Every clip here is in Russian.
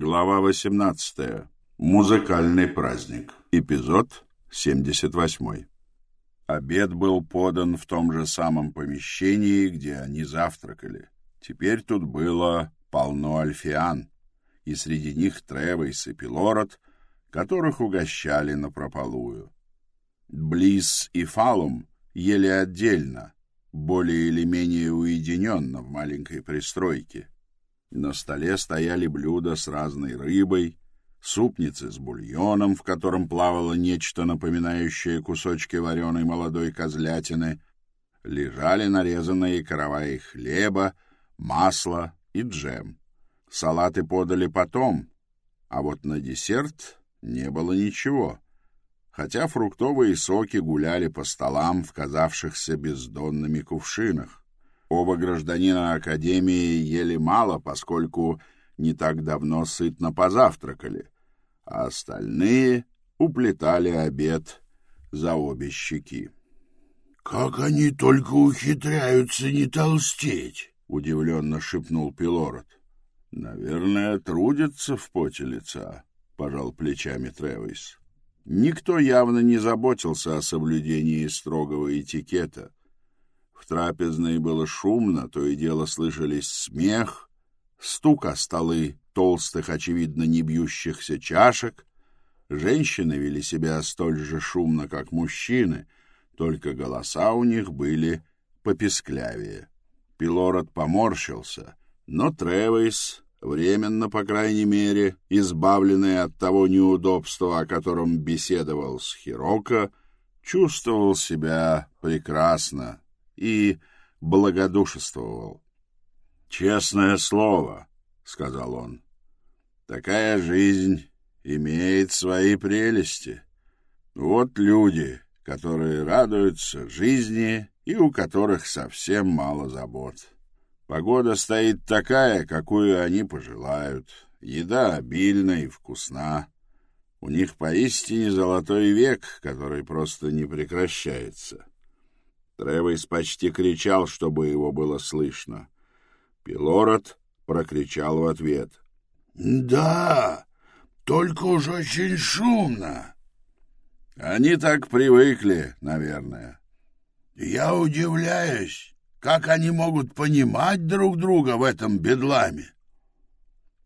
Глава 18. Музыкальный праздник. Эпизод 78. Обед был подан в том же самом помещении, где они завтракали. Теперь тут было полно альфиан, и среди них Тревейс и Пилород, которых угощали напропалую. Близ и Фалум ели отдельно, более или менее уединенно в маленькой пристройке. На столе стояли блюда с разной рыбой, супницы с бульоном, в котором плавало нечто напоминающее кусочки вареной молодой козлятины, лежали нарезанные караваи хлеба, масло и джем. Салаты подали потом, а вот на десерт не было ничего, хотя фруктовые соки гуляли по столам в казавшихся бездонными кувшинах. Оба гражданина Академии ели мало, поскольку не так давно сытно позавтракали, а остальные уплетали обед за обе щеки. — Как они только ухитряются не толстеть! — удивленно шепнул Пилород. — Наверное, трудятся в поте лица, — пожал плечами Тревис. Никто явно не заботился о соблюдении строгого этикета. В трапезной было шумно, то и дело слышались смех, стук о столы толстых, очевидно, не бьющихся чашек. Женщины вели себя столь же шумно, как мужчины, только голоса у них были попесклявее. Пилород поморщился, но Тревейс, временно, по крайней мере, избавленный от того неудобства, о котором беседовал с Хироко, чувствовал себя прекрасно и благодушествовал. «Честное слово», — сказал он, — «такая жизнь имеет свои прелести. Вот люди, которые радуются жизни и у которых совсем мало забот. Погода стоит такая, какую они пожелают. Еда обильна и вкусна. У них поистине золотой век, который просто не прекращается. Тревис почти кричал, чтобы его было слышно. Пилород прокричал в ответ. — Да, только уж очень шумно. Они так привыкли, наверное. Я удивляюсь, как они могут понимать друг друга в этом бедламе.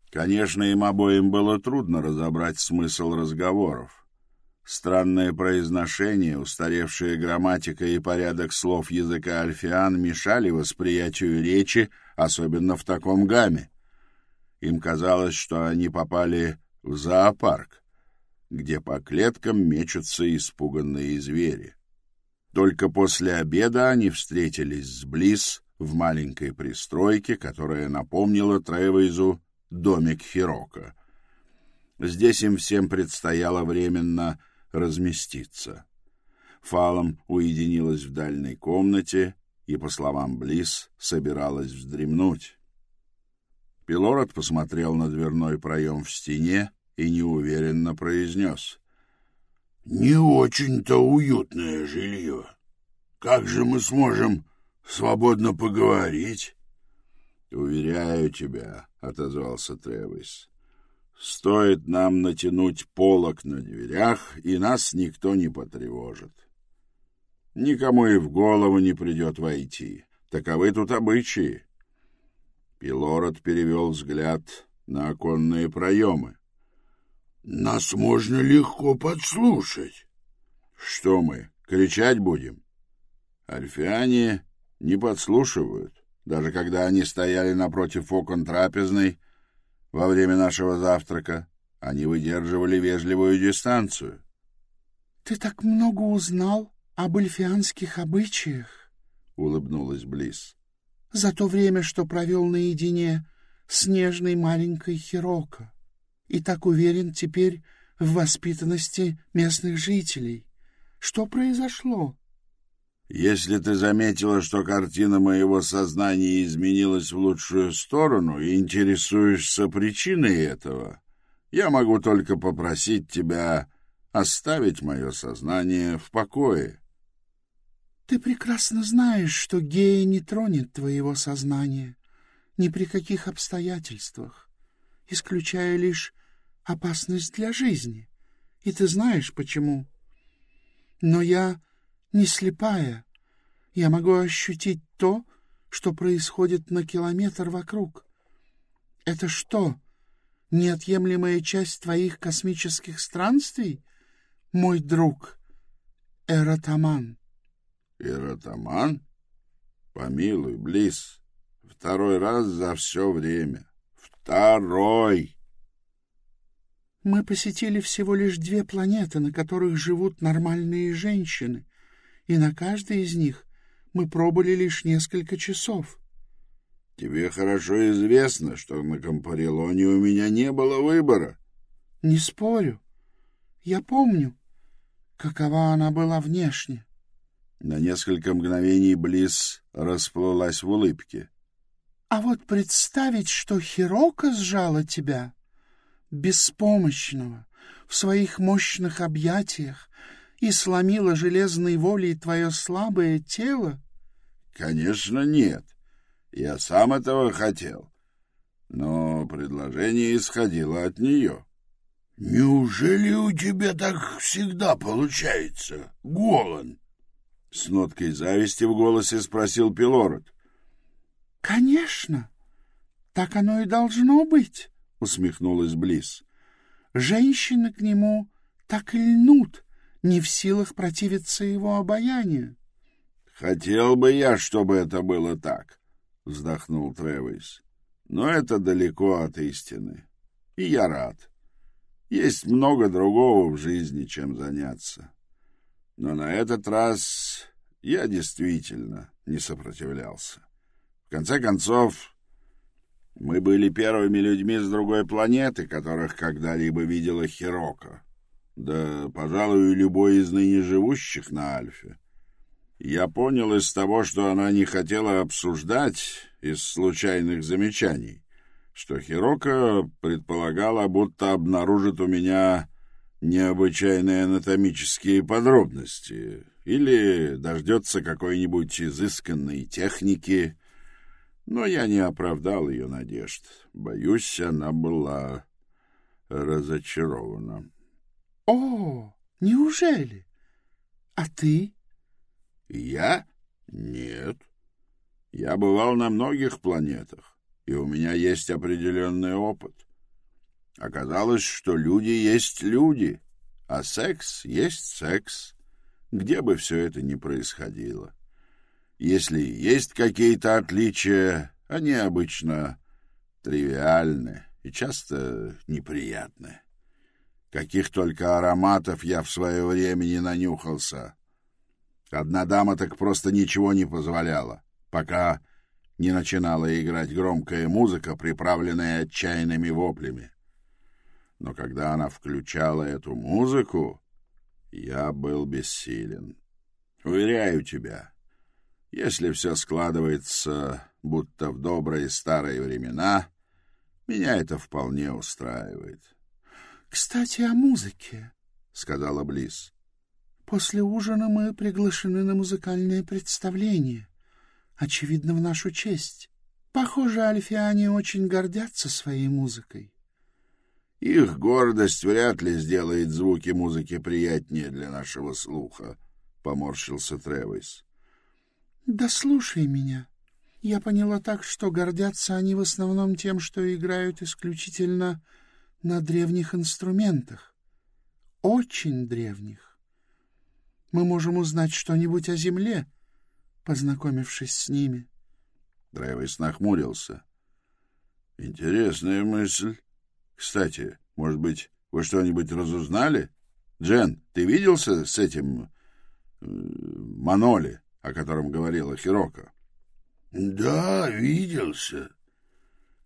Конечно, им обоим было трудно разобрать смысл разговоров. Странное произношение, устаревшая грамматика и порядок слов языка альфиан мешали восприятию речи, особенно в таком гамме. Им казалось, что они попали в зоопарк, где по клеткам мечутся испуганные звери. Только после обеда они встретились с Близ в маленькой пристройке, которая напомнила Тревейзу домик Хирока. Здесь им всем предстояло временно разместиться. Фалом уединилась в дальней комнате и, по словам Близ, собиралась вздремнуть. Пилород посмотрел на дверной проем в стене и неуверенно произнес. — Не очень-то уютное жилье. Как же мы сможем свободно поговорить? — Уверяю тебя, — отозвался Тревис, Стоит нам натянуть полок на дверях, и нас никто не потревожит. Никому и в голову не придет войти. Таковы тут обычаи. Пилород перевел взгляд на оконные проемы. — Нас можно легко подслушать. — Что мы, кричать будем? Альфиане не подслушивают, даже когда они стояли напротив окон трапезной во время нашего завтрака. Они выдерживали вежливую дистанцию. — Ты так много узнал об эльфианских обычаях, — улыбнулась Близ. — За то время, что провел наедине с нежной маленькой Хироко. И так уверен теперь в воспитанности местных жителей. Что произошло? Если ты заметила, что картина моего сознания изменилась в лучшую сторону и интересуешься причиной этого, я могу только попросить тебя оставить мое сознание в покое. Ты прекрасно знаешь, что гея не тронет твоего сознания ни при каких обстоятельствах. исключая лишь опасность для жизни. И ты знаешь, почему. Но я не слепая. Я могу ощутить то, что происходит на километр вокруг. Это что, неотъемлемая часть твоих космических странствий, мой друг Эратаман? Эратаман? Помилуй, Близ, второй раз за все время. Второй! Мы посетили всего лишь две планеты, на которых живут нормальные женщины, и на каждой из них мы пробыли лишь несколько часов. — Тебе хорошо известно, что на Компарелоне у меня не было выбора. — Не спорю. Я помню, какова она была внешне. На несколько мгновений Близ расплылась в улыбке. — А вот представить, что Хирока сжала тебя беспомощного, в своих мощных объятиях и сломила железной волей твое слабое тело? — Конечно, нет. Я сам этого хотел. Но предложение исходило от нее. — Неужели у тебя так всегда получается, Голан? — с ноткой зависти в голосе спросил Пилород. — Конечно. Так оно и должно быть усмехнулась Близ. Женщины к нему так и льнут, не в силах противиться его обаянию. Хотел бы я, чтобы это было так, вздохнул Тревис. Но это далеко от истины. И я рад. Есть много другого в жизни, чем заняться. Но на этот раз я действительно не сопротивлялся. В конце концов, мы были первыми людьми с другой планеты, которых когда-либо видела Хирока. Да, пожалуй, любой из ныне живущих на Альфе. Я понял из того, что она не хотела обсуждать, из случайных замечаний, что Хирока предполагала, будто обнаружит у меня необычайные анатомические подробности или дождется какой-нибудь изысканной техники, но я не оправдал ее надежд. Боюсь, она была разочарована. — О, неужели? А ты? — Я? Нет. Я бывал на многих планетах, и у меня есть определенный опыт. Оказалось, что люди есть люди, а секс есть секс, где бы все это ни происходило. — если есть какие-то отличия, они обычно тривиальны и часто неприятны. Каких только ароматов я в свое время не нанюхался. Одна дама так просто ничего не позволяла, пока не начинала играть громкая музыка, приправленная отчаянными воплями. Но когда она включала эту музыку, я был бессилен. Уверяю тебя, если все складывается, будто в добрые старые времена, меня это вполне устраивает. — Кстати, о музыке, — сказала Близ. — После ужина мы приглашены на музыкальное представление. Очевидно, в нашу честь. Похоже, альфиане очень гордятся своей музыкой. Их гордость вряд ли сделает звуки музыки приятнее для нашего слуха, — поморщился Тревис. Да слушай меня. Я поняла так, что гордятся они в основном тем, что играют исключительно на древних инструментах. Очень древних. Мы можем узнать что-нибудь о Земле, познакомившись с ними. Драйвис нахмурился. Интересная мысль. Кстати, может быть, вы что-нибудь разузнали? Джен, ты виделся с этим э, Маноли? о котором говорила Хирока. — Да, виделся.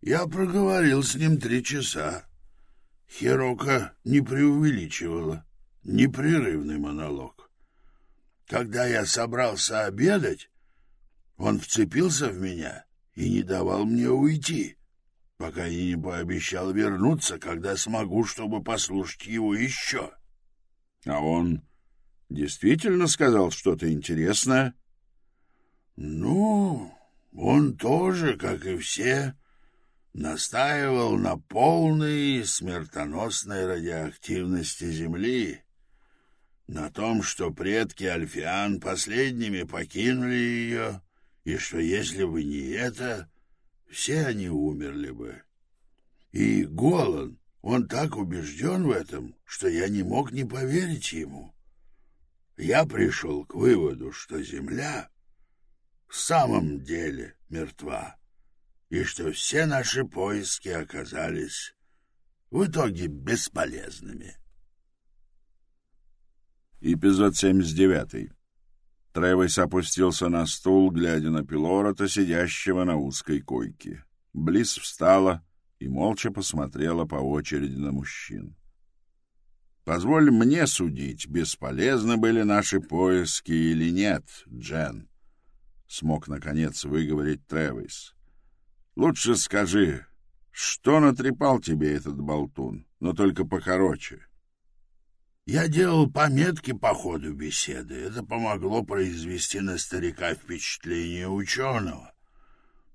Я проговорил с ним три часа. Хирока не преувеличивала. Непрерывный монолог. Когда я собрался обедать, он вцепился в меня и не давал мне уйти, пока я не пообещал вернуться, когда смогу, чтобы послушать его еще. — А он действительно сказал что-то интересное? Ну, он тоже, как и все, настаивал на полной смертоносной радиоактивности Земли, на том, что предки Альфиан последними покинули ее, и что если бы не это, все они умерли бы. И Голан, он так убежден в этом, что я не мог не поверить ему. Я пришел к выводу, что Земля в самом деле мертва, и что все наши поиски оказались в итоге бесполезными. Эпизод 79. Тревес опустился на стул, глядя на Пилорота, сидящего на узкой койке. Близ встала и молча посмотрела по очереди на мужчин. «Позволь мне судить, бесполезны были наши поиски или нет, Джен», — смог, наконец, выговорить Тревис. «Лучше скажи, что натрепал тебе этот болтун, но только покороче». Я делал пометки по ходу беседы. Это помогло произвести на старика впечатление ученого.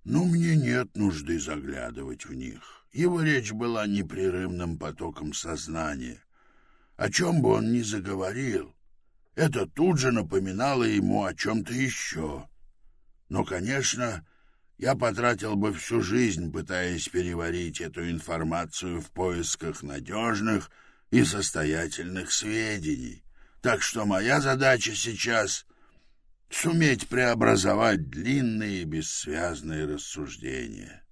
Но мне нет нужды заглядывать в них. Его речь была непрерывным потоком сознания. О чем бы он ни заговорил, это тут же напоминало ему о чем-то еще. Но, конечно, я потратил бы всю жизнь, пытаясь переварить эту информацию в поисках надежных, и состоятельных сведений. Так что моя задача сейчас — суметь преобразовать длинные бессвязные рассуждения.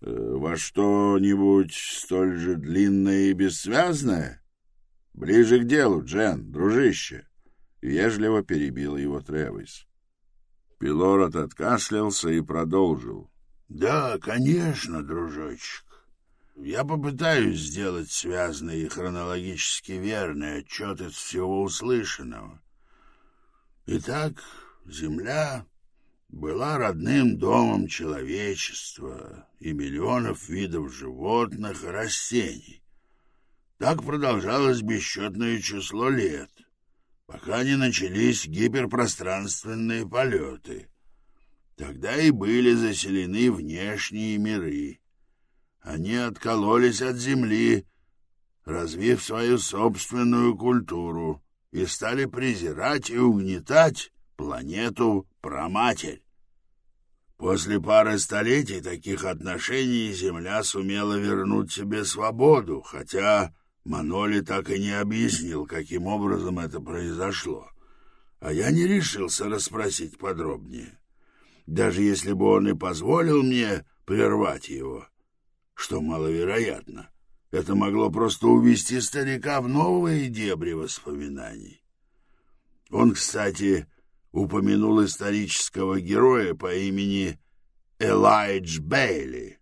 «Э, — Во что-нибудь столь же длинное и бессвязное? Ближе к делу, Джен, дружище! — вежливо перебил его Тревис. Пилород откашлялся и продолжил. — Да, конечно, дружочек. Я попытаюсь сделать связанный и хронологически верный отчет из всего услышанного. Итак, Земля была родным домом человечества и миллионов видов животных и растений. Так продолжалось бесчетное число лет, пока не начались гиперпространственные полеты. Тогда и были заселены внешние миры — они откололись от земли, развив свою собственную культуру, и стали презирать и угнетать планету Проматерь. После пары столетий таких отношений Земля сумела вернуть себе свободу, хотя Маноли так и не объяснил, каким образом это произошло. А я не решился расспросить подробнее, даже если бы он и позволил мне прервать его что маловероятно. Это могло просто увести старика в новые дебри воспоминаний. Он, кстати, упомянул исторического героя по имени Элайдж Бейли,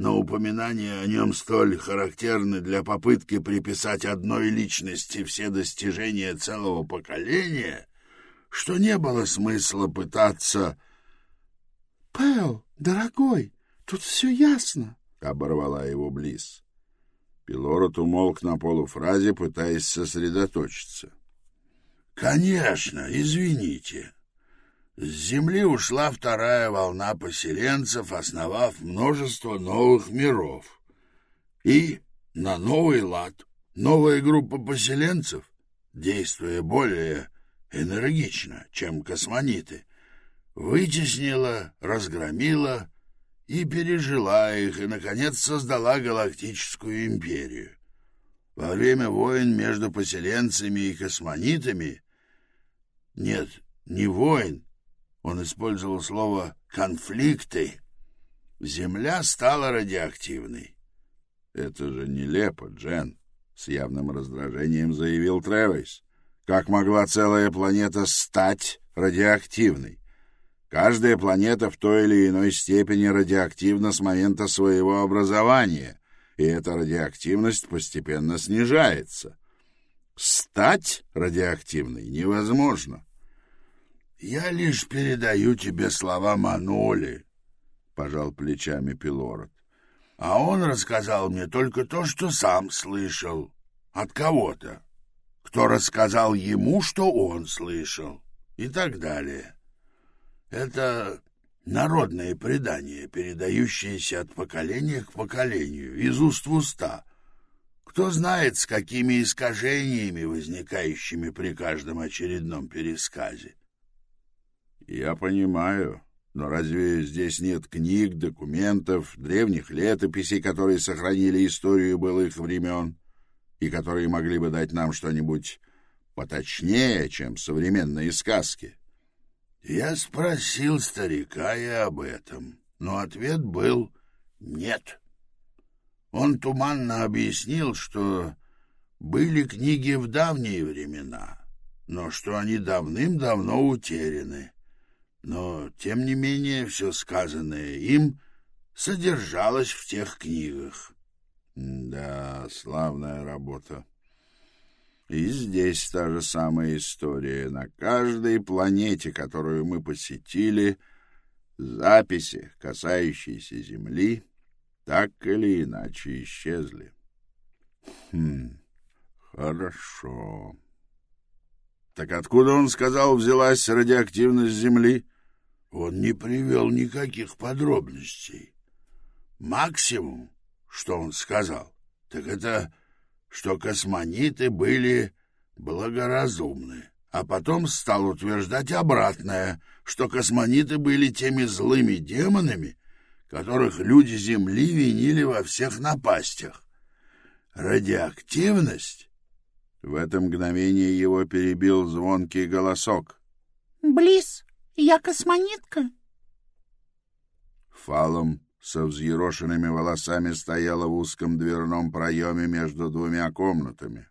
но упоминания о нем столь характерны для попытки приписать одной личности все достижения целого поколения, что не было смысла пытаться... — Пэл, дорогой, тут все ясно. — оборвала его Близ. Пилорот умолк на полуфразе, пытаясь сосредоточиться. «Конечно, извините. С Земли ушла вторая волна поселенцев, основав множество новых миров. И на новый лад новая группа поселенцев, действуя более энергично, чем космониты, вытеснила, разгромила и пережила их, и, наконец, создала Галактическую империю. Во время войн между поселенцами и космонитами... Нет, не войн, он использовал слово «конфликты». Земля стала радиоактивной. «Это же нелепо, Джен», — с явным раздражением заявил Тревис. «Как могла целая планета стать радиоактивной?» Каждая планета в той или иной степени радиоактивна с момента своего образования, и эта радиоактивность постепенно снижается. Стать радиоактивной невозможно. «Я лишь передаю тебе слова Манули», — пожал плечами Пилород. «А он рассказал мне только то, что сам слышал. От кого-то. Кто рассказал ему, что он слышал. И так далее». Это народное предание, передающееся от поколения к поколению, из уст в уста. Кто знает, с какими искажениями, возникающими при каждом очередном пересказе. Я понимаю, но разве здесь нет книг, документов, древних летописей, которые сохранили историю былых времен и которые могли бы дать нам что-нибудь поточнее, чем современные сказки? Я спросил старика и об этом, но ответ был «нет». Он туманно объяснил, что были книги в давние времена, но что они давным-давно утеряны. Но, тем не менее, все сказанное им содержалось в тех книгах. Да, славная работа. И здесь та же самая история. На каждой планете, которую мы посетили, записи, касающиеся Земли, так или иначе исчезли. Хм, хорошо. Так откуда, он сказал, взялась радиоактивность Земли? Он не привел никаких подробностей. Максимум, что он сказал, так это, что космониты были благоразумны, а потом стал утверждать обратное, что космониты были теми злыми демонами, которых люди Земли винили во всех напастях. Радиоактивность? В это мгновение его перебил звонкий голосок. «Близ, я космонитка?» Фалом со взъерошенными волосами стояла в узком дверном проеме между двумя комнатами.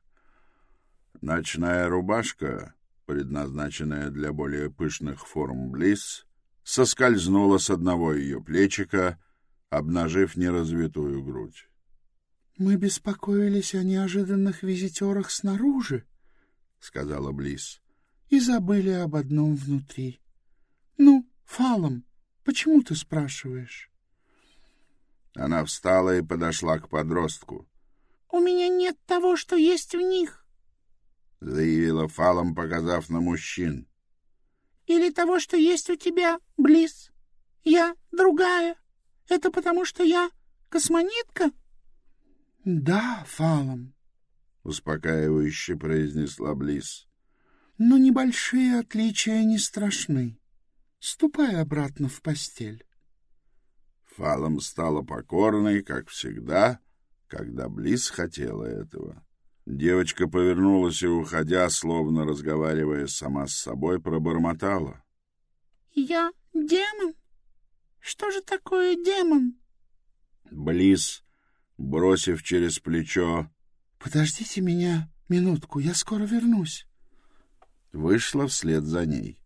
Ночная рубашка, предназначенная для более пышных форм близ, соскользнула с одного ее плечика, обнажив неразвитую грудь. — Мы беспокоились о неожиданных визитерах снаружи, — сказала Близ, — и забыли об одном внутри. — Ну, Фалом, почему ты спрашиваешь? Она встала и подошла к подростку. — У меня нет того, что есть у них, — заявила Фалом, показав на мужчин или того, что есть у тебя, Близ. Я другая. Это потому, что я космонитка? — Да, Фалом, — успокаивающе произнесла Близ. — Но небольшие отличия не страшны. Ступай обратно в постель. Фалом стала покорной, как всегда, когда Близ хотела этого. Девочка повернулась и, уходя, словно разговаривая сама с собой, пробормотала. — Я демон? Что же такое демон? Близ, бросив через плечо. — Подождите меня минутку, я скоро вернусь. Вышла вслед за ней.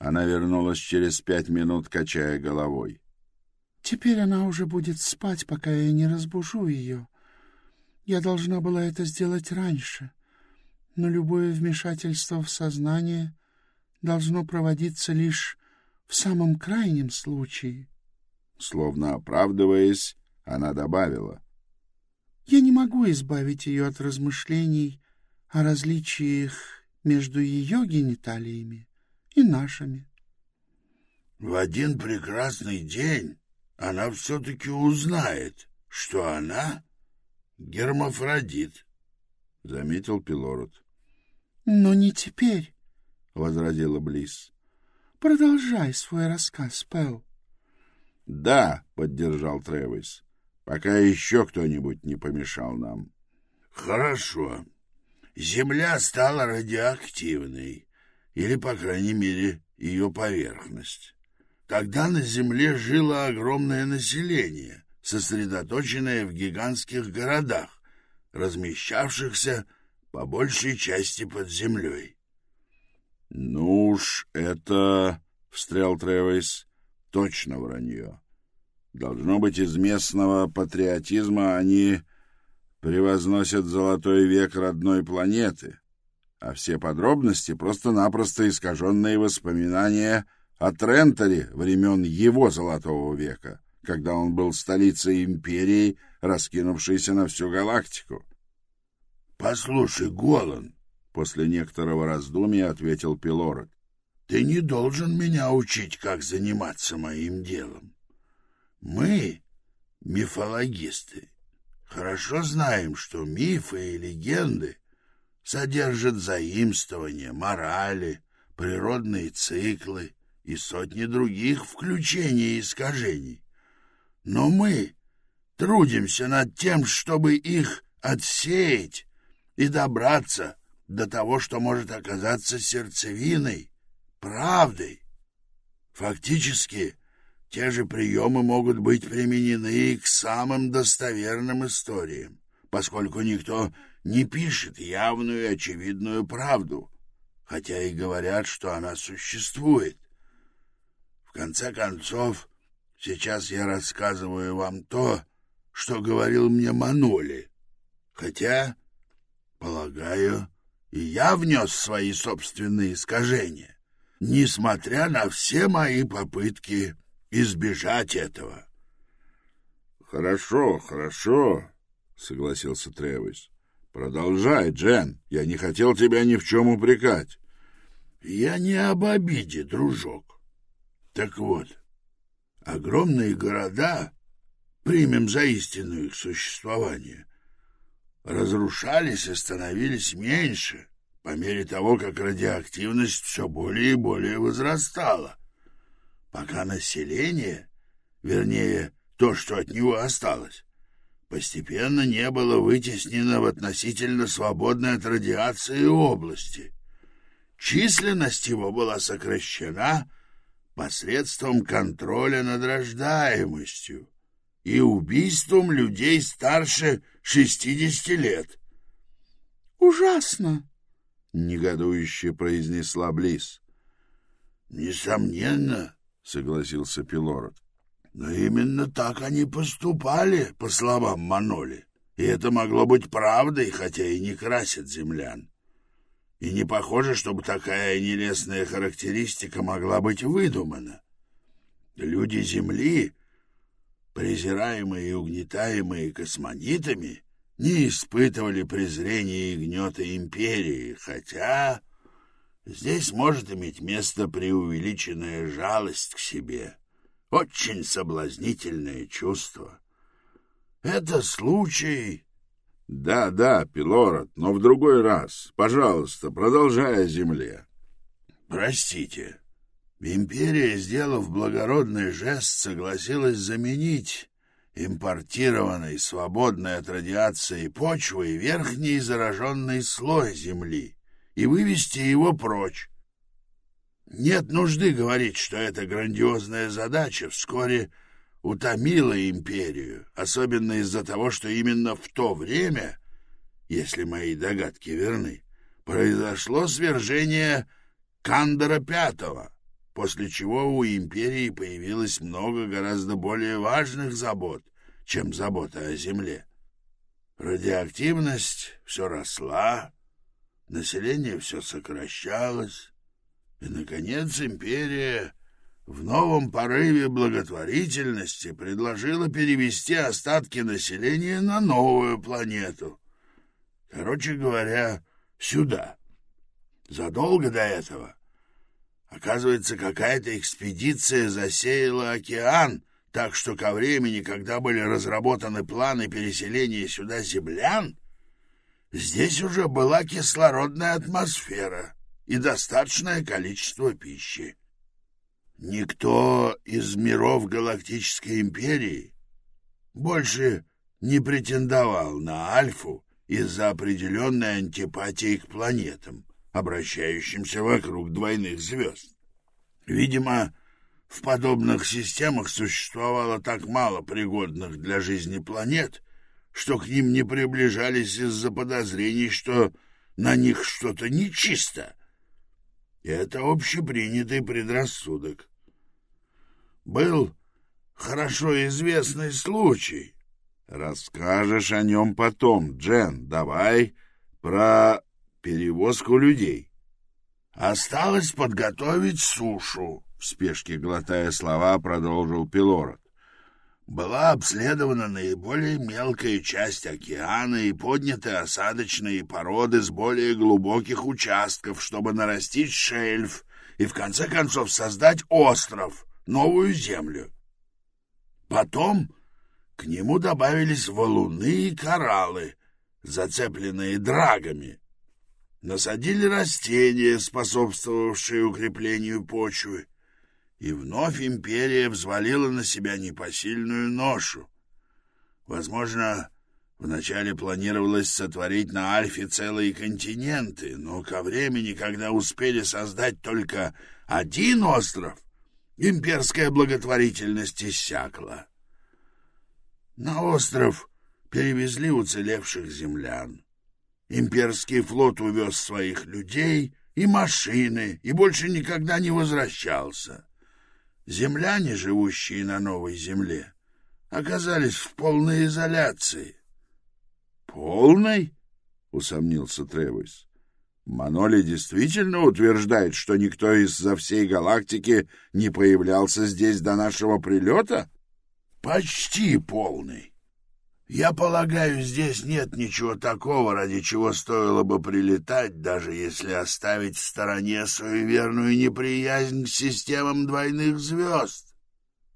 Она вернулась через пять минут, качая головой. — Теперь она уже будет спать, пока я не разбужу ее. — я должна была это сделать раньше, но любое вмешательство в сознание должно проводиться лишь в самом крайнем случае. Словно оправдываясь, она добавила. Я не могу избавить ее от размышлений о различиях между ее гениталиями и нашими. В один прекрасный день она все-таки узнает, что она гермафродит, — заметил Пилород. — Но не теперь, — возразила Близ. — Продолжай свой рассказ, Пэл. — Да, — поддержал Тревис, — пока еще кто-нибудь не помешал нам. — Хорошо. Земля стала радиоактивной, или, по крайней мере, ее поверхность. Тогда на Земле жило огромное население — сосредоточенная в гигантских городах, размещавшихся по большей части под землей. — Ну уж это, — встрял Тревис, — точно вранье. Должно быть, из местного патриотизма они превозносят золотой век родной планеты, а все подробности — просто-напросто искаженные воспоминания о Тренторе времен его золотого века. — когда он был столицей империи, раскинувшейся на всю галактику. — Послушай, Голан, — после некоторого раздумья ответил Пилород, — ты не должен меня учить, как заниматься моим делом. Мы, мифологисты, хорошо знаем, что мифы и легенды содержат заимствования, морали, природные циклы и сотни других включений и искажений. Но мы трудимся над тем, чтобы их отсеять и добраться до того, что может оказаться сердцевиной, правдой. Фактически, те же приемы могут быть применены и к самым достоверным историям, поскольку никто не пишет явную и очевидную правду, хотя и говорят, что она существует. В конце концов, сейчас я рассказываю вам то, что говорил мне Маноли, хотя, полагаю, и я внес свои собственные искажения, несмотря на все мои попытки избежать этого. — Хорошо, хорошо, — согласился Тревис. — Продолжай, Джен. Я не хотел тебя ни в чем упрекать. — Я не об обиде, дружок. Так вот, огромные города, примем за истину их существование, разрушались и становились меньше по мере того, как радиоактивность все более и более возрастала пока население, вернее, то, что от него осталось, постепенно не было вытеснено в относительно свободной от радиации области. Численность его была сокращена посредством контроля над рождаемостью и убийством людей старше шестидесяти лет. «Ужасно!» — негодующе произнесла Близ. «Несомненно», — согласился Пилород. «Но именно так они поступали, по словам Маноли. И это могло быть правдой, хотя и не красит землян. И не похоже, чтобы такая нелестная характеристика могла быть выдумана. Люди Земли, презираемые и угнетаемые космонитами, не испытывали презрения и гнета империи, хотя Здесь может иметь место преувеличенная жалость к себе, очень соблазнительное чувство. Это случай... Да, да, Пилород, но в другой раз. Пожалуйста, продолжай о земле. Простите. Империя, сделав благородный жест, согласилась заменить импортированной, свободной от радиации почвой верхний зараженный слой земли и вывести его прочь. Нет нужды говорить, что эта грандиозная задача вскоре утомила империю, особенно из-за того, что именно в то время, если мои догадки верны, произошло свержение Кандора Пятого, после чего у империи появилось много гораздо более важных забот, чем забота о земле. Радиоактивность все росла, население все сокращалось, и, наконец, империя в новом порыве благотворительности предложила перевести остатки населения на новую планету. Короче говоря, сюда. Задолго до этого, оказывается, какая-то экспедиция засеяла океан, так что ко времени, когда были разработаны планы переселения сюда землян, Здесь уже была кислородная атмосфера и достаточное количество пищи. Никто из миров Галактической Империи больше не претендовал на Альфу из-за определенной антипатии к планетам, обращающимся вокруг двойных звезд. Видимо, в подобных системах существовало так мало пригодных для жизни планет — что к ним не приближались из-за подозрений, что на них что-то нечисто. Это общепринятый предрассудок. Был хорошо известный случай. Расскажешь о нем потом, Джен. Давай про перевозку людей. Осталось подготовить сушу, в спешке глотая слова, продолжил Пилород была обследована наиболее мелкая часть океана и подняты осадочные породы с более глубоких участков, чтобы нарастить шельф и в конце концов создать остров, новую землю. Потом к нему добавились валуны и кораллы, зацепленные драгами. Насадили растения, способствовавшие укреплению почвы, и вновь империя взвалила на себя непосильную ношу. Возможно, вначале планировалось сотворить на Альфе целые континенты, но ко времени, когда успели создать только один остров, имперская благотворительность иссякла. На остров перевезли уцелевших землян. Имперский флот увез своих людей и машины и больше никогда не возвращался. Земляне, живущие на новой земле, оказались в полной изоляции. «Полной?» — усомнился Тревис. Маноли действительно утверждает, что никто из-за всей галактики не появлялся здесь до нашего прилета? Почти полный. Я полагаю, здесь нет ничего такого, ради чего стоило бы прилетать, даже если оставить в стороне свою верную неприязнь к системам двойных звезд.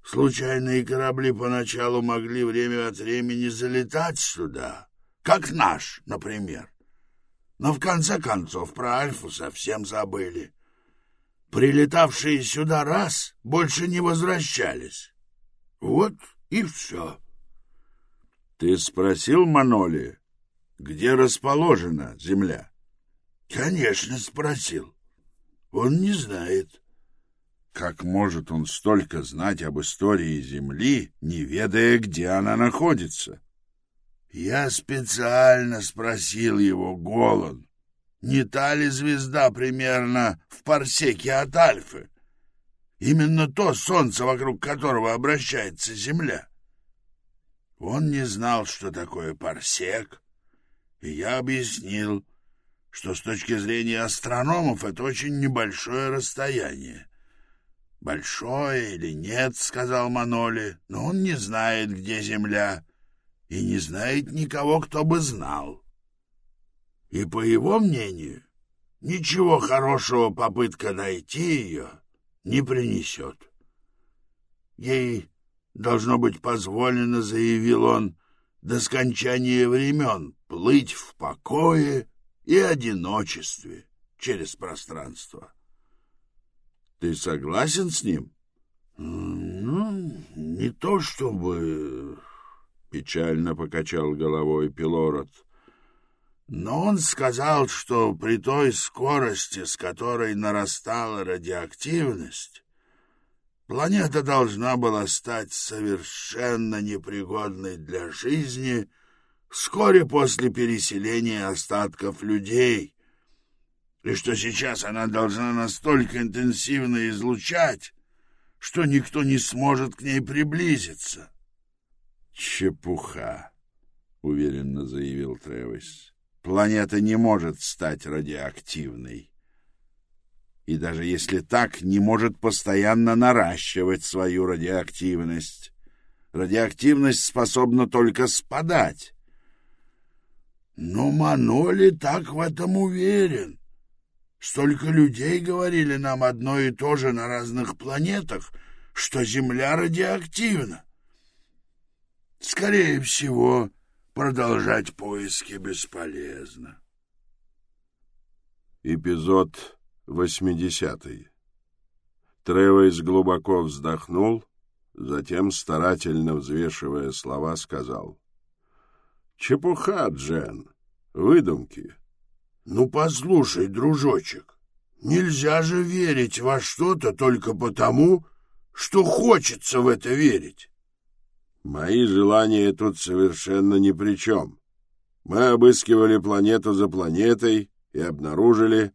Случайные корабли поначалу могли время от времени залетать сюда, как наш, например. Но в конце концов про Альфу совсем забыли. Прилетавшие сюда раз больше не возвращались. Вот и все. Ты спросил Маноли, где расположена земля? Конечно, спросил. Он не знает. Как может он столько знать об истории Земли, не ведая, где она находится? Я специально спросил его, Голан, не та ли звезда примерно в парсеке от Альфы? Именно то солнце, вокруг которого обращается Земля. Он не знал, что такое парсек, и я объяснил, что с точки зрения астрономов это очень небольшое расстояние. «Большое или нет», — сказал Маноли, — «но он не знает, где Земля, и не знает никого, кто бы знал». И, по его мнению, ничего хорошего попытка найти ее не принесет. Ей должно быть позволено, заявил он, до скончания времен плыть в покое и одиночестве через пространство. Ты согласен с ним? Ну, не то чтобы... Печально покачал головой Пилород. Но он сказал, что при той скорости, с которой нарастала радиоактивность, Планета должна была стать совершенно непригодной для жизни вскоре после переселения остатков людей, и что сейчас она должна настолько интенсивно излучать, что никто не сможет к ней приблизиться. «Чепуха», — уверенно заявил Тревис. «Планета не может стать радиоактивной» и даже если так, не может постоянно наращивать свою радиоактивность. Радиоактивность способна только спадать. Но Маноли так в этом уверен. Столько людей говорили нам одно и то же на разных планетах, что Земля радиоактивна. Скорее всего, продолжать поиски бесполезно. Эпизод Восьмидесятый. Тревойс глубоко вздохнул, затем, старательно взвешивая слова, сказал. «Чепуха, Джен, выдумки». «Ну, послушай, дружочек, нельзя же верить во что-то только потому, что хочется в это верить». «Мои желания тут совершенно ни при чем. Мы обыскивали планету за планетой и обнаружили,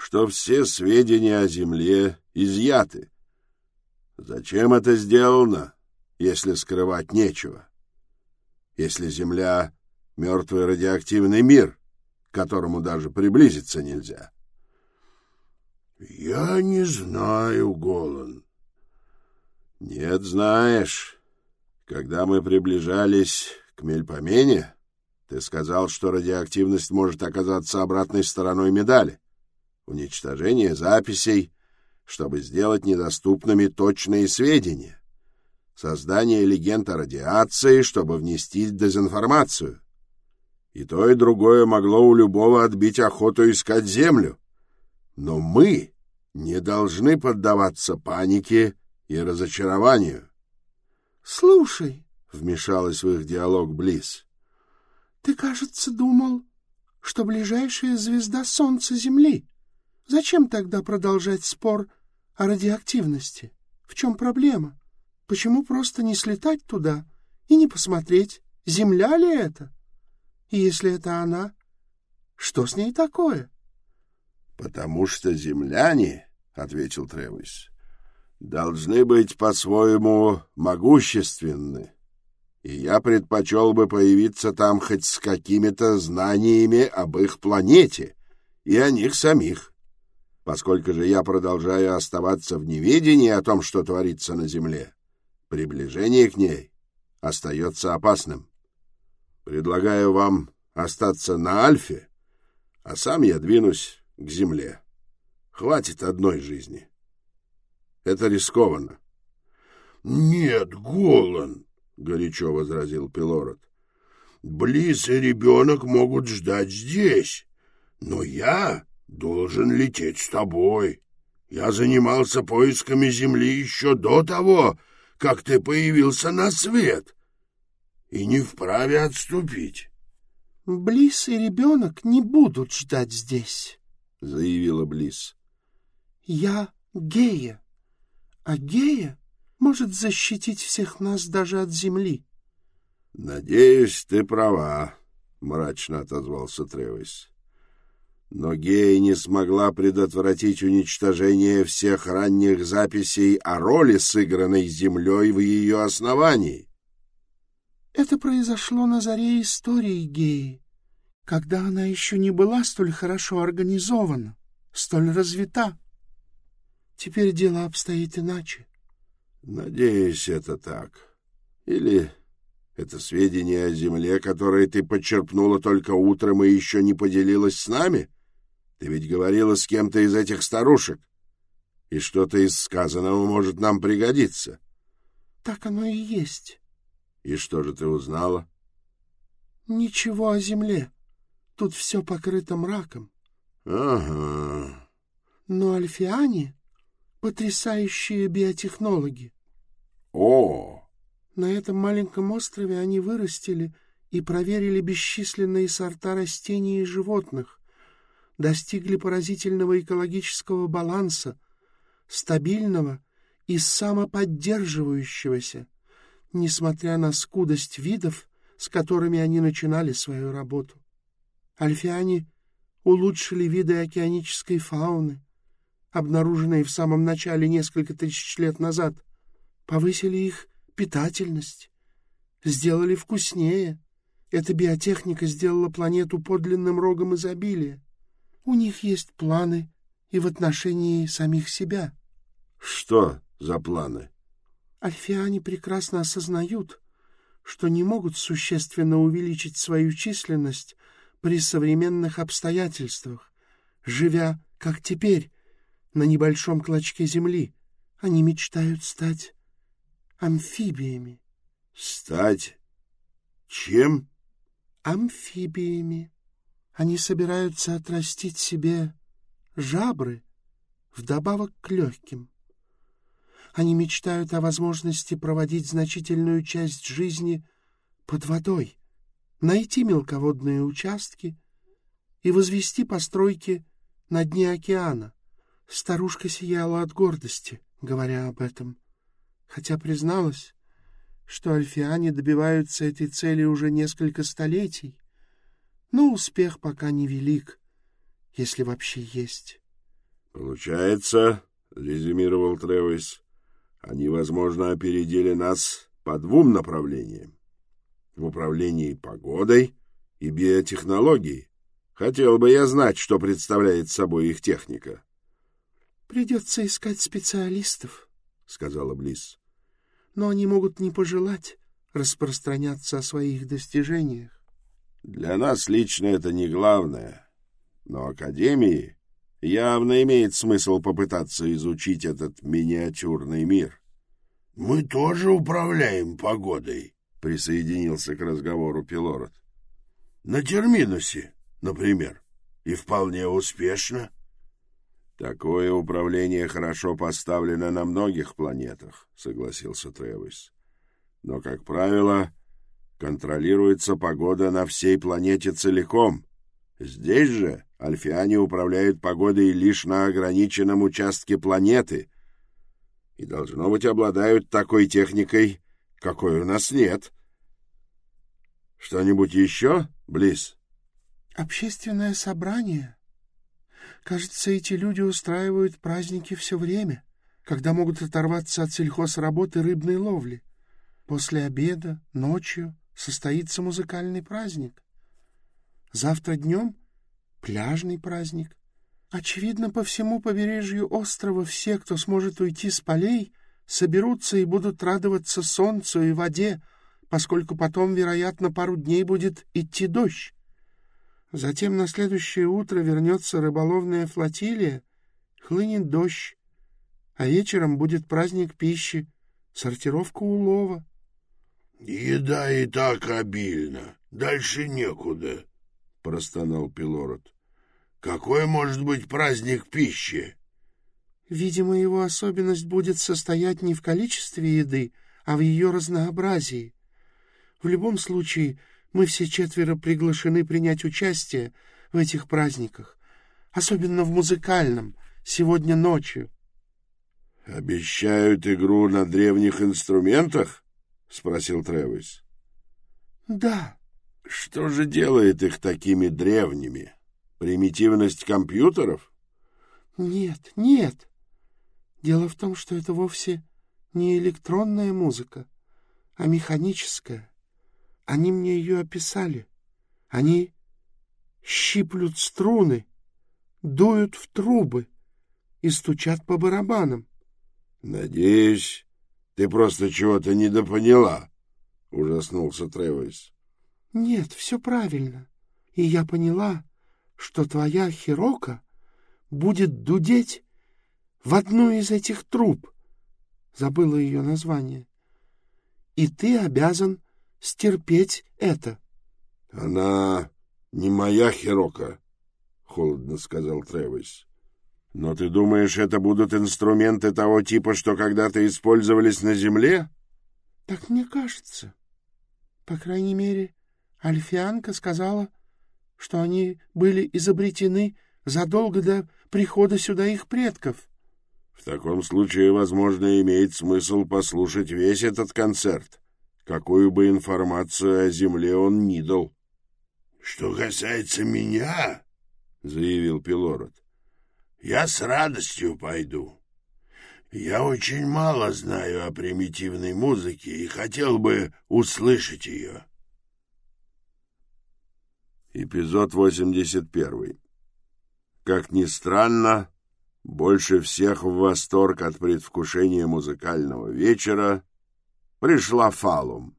что все сведения о Земле изъяты. Зачем это сделано, если скрывать нечего? Если Земля — мертвый радиоактивный мир, к которому даже приблизиться нельзя? — Я не знаю, Голан. — Нет, знаешь. Когда мы приближались к Мельпомене, ты сказал, что радиоактивность может оказаться обратной стороной медали. — уничтожение записей, чтобы сделать недоступными точные сведения. Создание легенд о радиации, чтобы внести дезинформацию. И то, и другое могло у любого отбить охоту искать землю. Но мы не должны поддаваться панике и разочарованию. — Слушай, — вмешалась в их диалог Близ, — ты, кажется, думал, что ближайшая звезда — Солнце Земли. Зачем тогда продолжать спор о радиоактивности? В чем проблема? Почему просто не слетать туда и не посмотреть, Земля ли это? И если это она, что с ней такое? — Потому что земляне, — ответил Тревис, — должны быть по-своему могущественны и я предпочел бы появиться там хоть с какими-то знаниями об их планете и о них самих. Поскольку же я продолжаю оставаться в неведении о том, что творится на Земле, приближение к ней остается опасным. Предлагаю вам остаться на Альфе, а сам я двинусь к Земле. Хватит одной жизни. Это рискованно. — Нет, Голан, — горячо возразил Пилород. «Близ и ребенок могут ждать здесь, но я должен лететь с тобой. Я занимался поисками земли еще до того, как ты появился на свет, и не вправе отступить». «Близ и ребенок не будут ждать здесь», — заявила Близ. «Я гея, а гея может защитить всех нас даже от земли. — Надеюсь, ты права, — мрачно отозвался Тревис. Но Гея не смогла предотвратить уничтожение всех ранних записей о роли, сыгранной Землей в ее основании. Это произошло на заре истории Геи, когда она еще не была столь хорошо организована, столь развита. Теперь дело обстоит иначе. Надеюсь, это так. Или это сведения о земле, которые ты подчерпнула только утром и еще не поделилась с нами? Ты ведь говорила с кем-то из этих старушек. И что-то из сказанного может нам пригодиться. Так оно и есть. И что же ты узнала? Ничего о земле. Тут все покрыто мраком. Ага. Но альфиане потрясающие биотехнологи. О! На этом маленьком острове они вырастили и проверили бесчисленные сорта растений и животных, достигли поразительного экологического баланса, стабильного и самоподдерживающегося, несмотря на скудость видов, с которыми они начинали свою работу. Альфиане улучшили виды океанической фауны, обнаруженные в самом начале несколько тысяч лет назад, повысили их питательность, сделали вкуснее. Эта биотехника сделала планету подлинным рогом изобилия. У них есть планы и в отношении самих себя. Что за планы? Альфиане прекрасно осознают, что не могут существенно увеличить свою численность при современных обстоятельствах, живя, как теперь, на небольшом клочке земли. Они мечтают стать амфибиями. — Стать чем? — Амфибиями. Они собираются отрастить себе жабры вдобавок к легким. Они мечтают о возможности проводить значительную часть жизни под водой, найти мелководные участки и возвести постройки на дне океана. Старушка сияла от гордости, говоря об этом, хотя призналась, что альфиане добиваются этой цели уже несколько столетий, но успех пока невелик, если вообще есть. — Получается, — резюмировал Тревис, — они, возможно, опередили нас по двум направлениям — в управлении погодой и биотехнологией. Хотел бы я знать, что представляет собой их техника. — Придется искать специалистов, — сказала Близ. Но они могут не пожелать распространяться о своих достижениях. Для нас лично это не главное, но Академии явно имеет смысл попытаться изучить этот миниатюрный мир. — Мы тоже управляем погодой, — присоединился к разговору Пилород. — На Терминусе, например, и вполне успешно. — Такое управление хорошо поставлено на многих планетах, — согласился Тревис. — Но, как правило, контролируется погода на всей планете целиком. Здесь же альфиане управляют погодой лишь на ограниченном участке планеты и, должно быть, обладают такой техникой, какой у нас нет. Что-нибудь еще, Близ? Общественное собрание. Кажется, эти люди устраивают праздники все время, когда могут оторваться от сельхозработы рыбной ловли. После обеда, ночью состоится музыкальный праздник. Завтра днем — пляжный праздник. Очевидно, по всему побережью острова все, кто сможет уйти с полей, соберутся и будут радоваться солнцу и воде, поскольку потом, вероятно, пару дней будет идти дождь. Затем на следующее утро вернется рыболовная флотилия, хлынет дождь, а вечером будет праздник пищи, сортировка улова. Еда и так обильно, дальше некуда, — простонал Пилород. — Какой может быть праздник пищи? Видимо, его особенность будет состоять не в количестве еды, а в ее разнообразии. В любом случае, мы все четверо приглашены принять участие в этих праздниках, особенно в музыкальном, сегодня ночью. — Обещают игру на древних инструментах? — спросил Тревис. — Да. — Что же делает их такими древними? Примитивность компьютеров? — Нет, нет. Дело в том, что это вовсе не электронная музыка, а механическая. Они мне ее описали. Они щиплют струны, дуют в трубы и стучат по барабанам. — Надеюсь, ты просто чего-то недопоняла, — ужаснулся Тревис. — Нет, все правильно. И я поняла, что твоя Хирока будет дудеть в одну из этих труб. Забыла ее название. И ты обязан стерпеть это. — Она не моя Хирока, — холодно сказал Тревис. Но ты думаешь, это будут инструменты того типа, что когда-то использовались на Земле? Так мне кажется. По крайней мере, Альфианка сказала, что они были изобретены задолго до прихода сюда их предков. В таком случае, возможно, имеет смысл послушать весь этот концерт, какую бы информацию о Земле он ни дал. — Что касается меня, — заявил Пилород, я с радостью пойду. Я очень мало знаю о примитивной музыке и хотел бы услышать ее. Эпизод 81. Как ни странно, больше всех в восторг от предвкушения музыкального вечера пришла Фалум.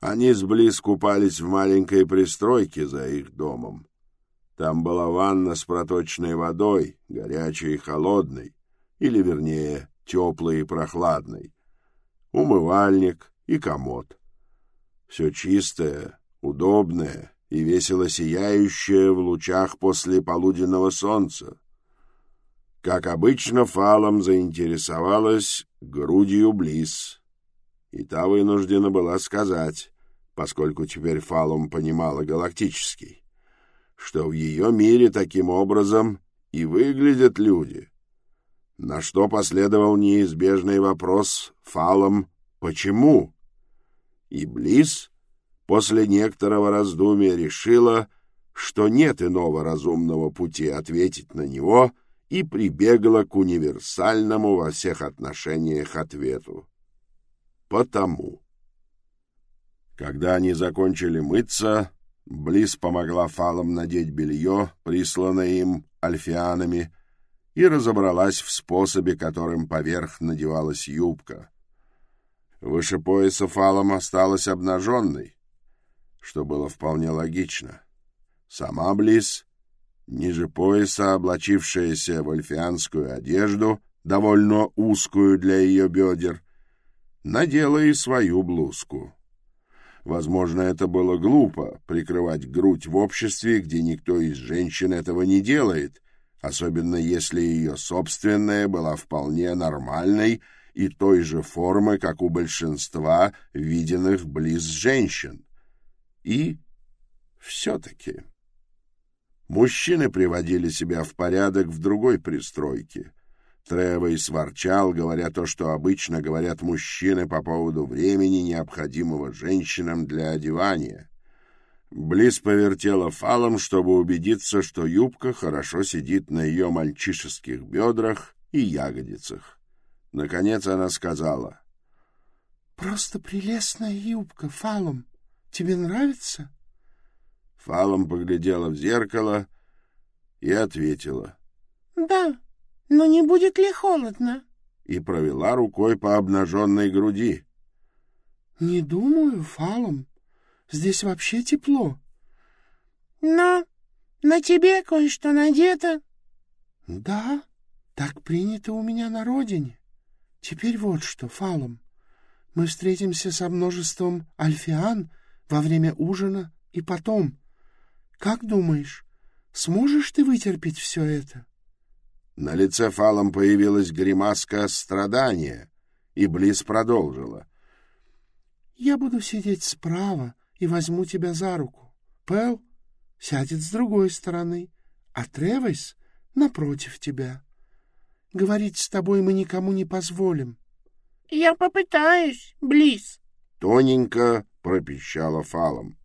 Они с Близ купались в маленькой пристройке за их домом. Там была ванна с проточной водой, горячей и холодной, или, вернее, теплой и прохладной, умывальник и комод. Все чистое, удобное и весело сияющее в лучах после полуденного солнца. Как обычно, Фалом заинтересовалась грудью Близ, и та вынуждена была сказать, поскольку теперь Фалом понимала галактический что в ее мире таким образом и выглядят люди. На что последовал неизбежный вопрос фалом «Почему?». И Близ после некоторого раздумия решила, что нет иного разумного пути ответить на него и прибегла к универсальному во всех отношениях ответу. Потому. Когда они закончили мыться, Близ помогла фалам надеть белье, присланное им альфианами, и разобралась в способе, которым поверх надевалась юбка. Выше пояса фалом осталась обнаженной, что было вполне логично. Сама Близ ниже пояса облачившаяся в альфианскую одежду, довольно узкую для ее бедер, надела и свою блузку. Возможно, это было глупо — прикрывать грудь в обществе, где никто из женщин этого не делает, особенно если ее собственная была вполне нормальной и той же формы, как у большинства виденных близ женщин. И все-таки... Мужчины приводили себя в порядок в другой пристройке. Тревейс ворчал, говоря то, что обычно говорят мужчины по поводу времени, необходимого женщинам для одевания. Близ повертела фалом, чтобы убедиться, что юбка хорошо сидит на ее мальчишеских бедрах и ягодицах. Наконец она сказала. — Просто прелестная юбка, фалом. Тебе нравится? Фалом поглядела в зеркало и ответила. — Да, но не будет ли холодно? И провела рукой по обнаженной груди. — Не думаю, Фалом. Здесь вообще тепло. — Но на тебе кое-что надето. — Да, так принято у меня на родине. Теперь вот что, Фалом. Мы встретимся со множеством альфиан во время ужина и потом. Как думаешь, сможешь ты вытерпеть все это? На лице Фалом появилась гримаска страдания, и Близ продолжила. — Я буду сидеть справа и возьму тебя за руку. Пэл сядет с другой стороны, а Тревис напротив тебя. Говорить с тобой мы никому не позволим. — Я попытаюсь, Близ. Тоненько пропищала Фалом.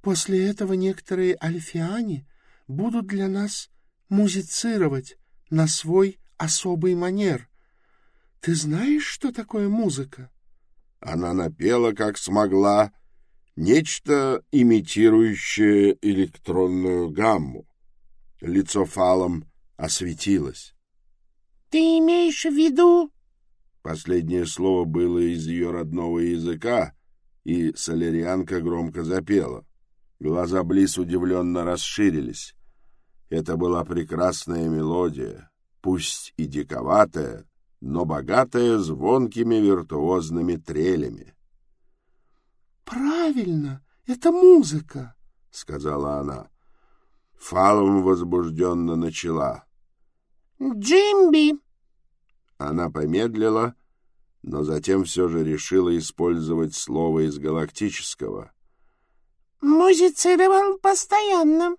После этого некоторые альфиане будут для нас музицировать на свой особый манер. Ты знаешь, что такое музыка? Она напела, как смогла, нечто имитирующее электронную гамму. Лицо фалом осветилось. — Ты имеешь в виду... Последнее слово было из ее родного языка, и солярианка громко запела. Глаза Близ удивленно расширились. Это была прекрасная мелодия, пусть и диковатая, но богатая звонкими виртуозными трелями. «Правильно, это музыка», — сказала она. Фалом возбужденно начала. «Джимби!» Она помедлила, но затем все же решила использовать слово из галактического. «Музицировал постоянно.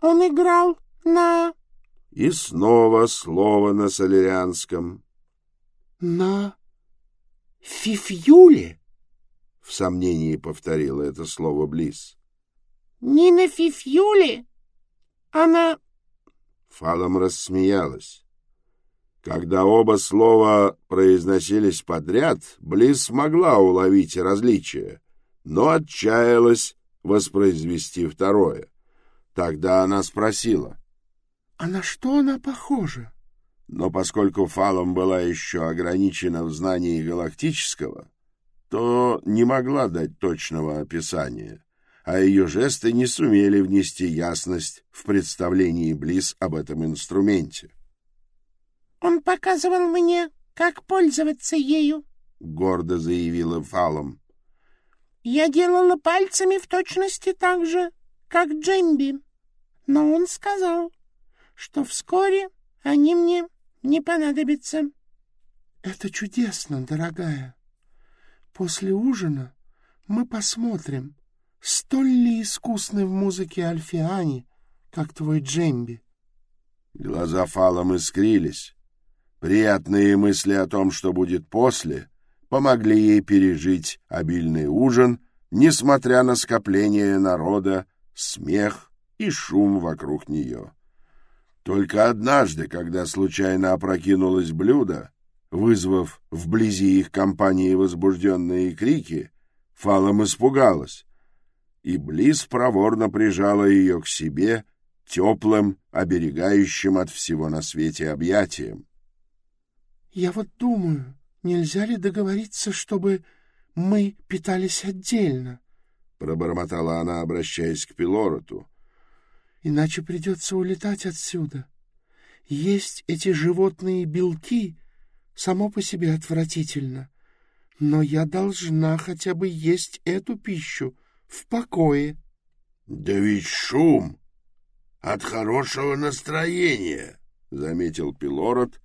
Он играл на...» И снова слово на солерианском. «На фифюле?» — в сомнении повторила это слово Близ. «Не на фифюле, а на...» Фалом рассмеялась. Когда оба слова произносились подряд, Близ смогла уловить различия, но отчаялась воспроизвести второе. Тогда она спросила. — А на что она похожа? Но поскольку Фалом была еще ограничена в знании галактического, то не могла дать точного описания, а ее жесты не сумели внести ясность в представлении Близ об этом инструменте. Он показывал мне, как пользоваться ею, — гордо заявила Фалом. Я делала пальцами в точности так же, как Джемби. Но он сказал, что вскоре они мне не понадобятся. — Это чудесно, дорогая. После ужина мы посмотрим, столь ли искусны в музыке Альфиани, как твой Джемби. Глаза Фалом искрились. Приятные мысли о том, что будет после, помогли ей пережить обильный ужин, несмотря на скопление народа, смех и шум вокруг нее. Только однажды, когда случайно опрокинулось блюдо, вызвав вблизи их компании возбужденные крики, Фалом испугалась, и Близ проворно прижала ее к себе теплым, оберегающим от всего на свете объятием. Я вот думаю, нельзя ли договориться, чтобы мы питались отдельно? — пробормотала она, обращаясь к Пилороту. Иначе придется улетать отсюда. Есть эти животные белки само по себе отвратительно, но я должна хотя бы есть эту пищу в покое. — Да ведь шум от хорошего настроения, — заметил Пилород,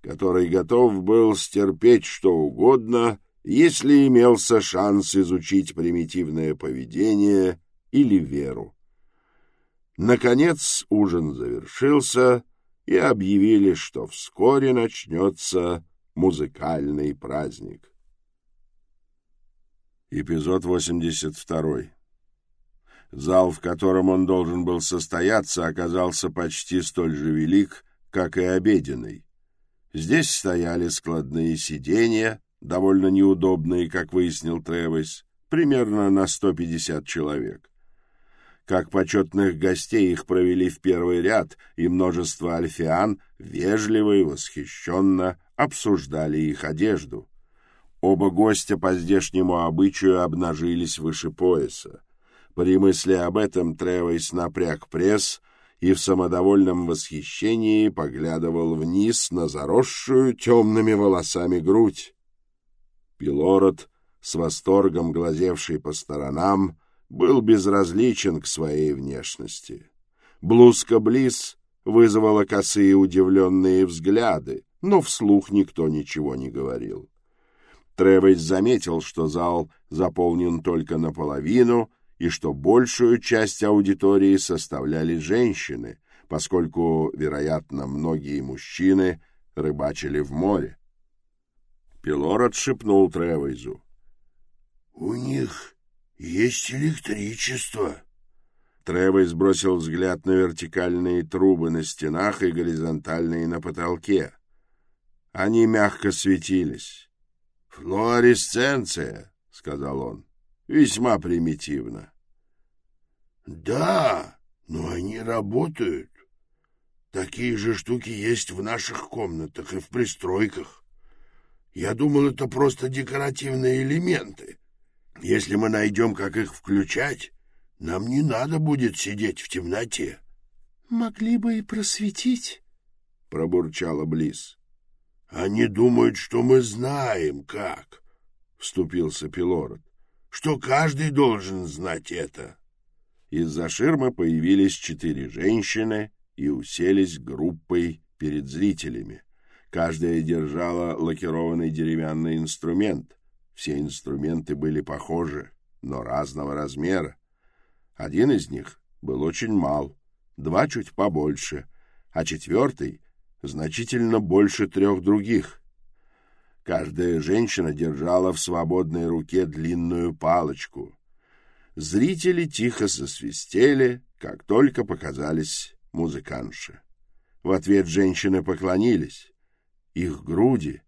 который готов был стерпеть что угодно, если имелся шанс изучить примитивное поведение или веру. Наконец ужин завершился, и объявили, что вскоре начнется музыкальный праздник. Эпизод 82. Зал, в котором он должен был состояться, оказался почти столь же велик, как и обеденный. Здесь стояли складные сиденья, довольно неудобные, как выяснил Тревис, примерно на 150 человек. Как почетных гостей их провели в первый ряд, и множество альфиан вежливо и восхищенно обсуждали их одежду. Оба гостя по здешнему обычаю обнажились выше пояса. При мысли об этом Тревойс напряг пресс и в самодовольном восхищении поглядывал вниз на заросшую темными волосами грудь. Пилород, с восторгом глазевший по сторонам, был безразличен к своей внешности. Блузка Близ вызвала косые удивленные взгляды, но вслух никто ничего не говорил. Тревес заметил, что зал заполнен только наполовину и что большую часть аудитории составляли женщины, поскольку, вероятно, многие мужчины рыбачили в море. Пилор отшепнул Тревейзу. — У них есть электричество. Тревейз бросил взгляд на вертикальные трубы на стенах и горизонтальные на потолке. Они мягко светились. «Флуоресценция», — сказал он, — «весьма примитивно». «Да, но они работают. Такие же штуки есть в наших комнатах и в пристройках. Я думал, это просто декоративные элементы. Если мы найдем, как их включать, нам не надо будет сидеть в темноте». «Могли бы и просветить», — пробурчала Близ. Они думают, что мы знаем, как, — вступился Пилород, — что каждый должен знать это. Из-за ширмы появились четыре женщины и уселись группой перед зрителями. Каждая держала лакированный деревянный инструмент. Все инструменты были похожи, но разного размера. Один из них был очень мал, два чуть побольше, а четвертый значительно больше трех других. Каждая женщина держала в свободной руке длинную палочку. Зрители тихо засвистели, как только показались музыканши. В ответ женщины поклонились. Их груди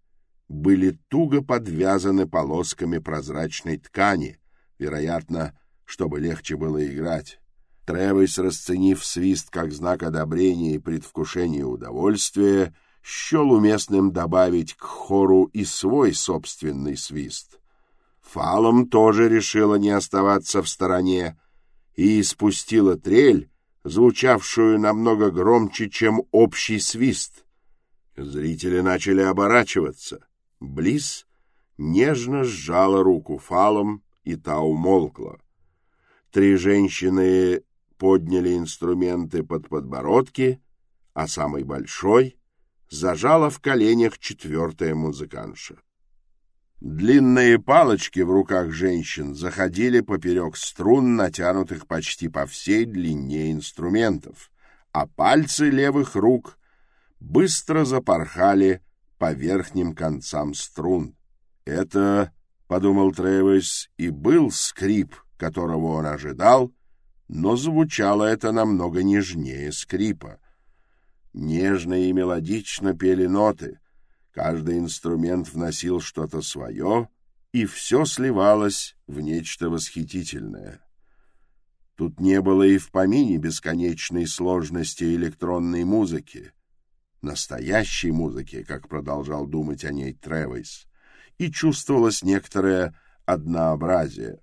были туго подвязаны полосками прозрачной ткани, вероятно, чтобы легче было играть. Тревис, расценив свист как знак одобрения и предвкушения удовольствия, счел уместным добавить к хору и свой собственный свист. Фалом тоже решила не оставаться в стороне и испустила трель, звучавшую намного громче, чем общий свист. Зрители начали оборачиваться. Близ нежно сжала руку фалом, и та умолкла. Три женщины подняли инструменты под подбородки, а самый большой зажала в коленях четвертая музыканша. Длинные палочки в руках женщин заходили поперек струн, натянутых почти по всей длине инструментов, а пальцы левых рук быстро запорхали по верхним концам струн. Это, — подумал Тревис, — и был скрип, которого он ожидал — но звучало это намного нежнее скрипа. Нежно и мелодично пели ноты, каждый инструмент вносил что-то свое, и все сливалось в нечто восхитительное. Тут не было и в помине бесконечной сложности электронной музыки, настоящей музыки, как продолжал думать о ней Тревис, и чувствовалось некоторое однообразие.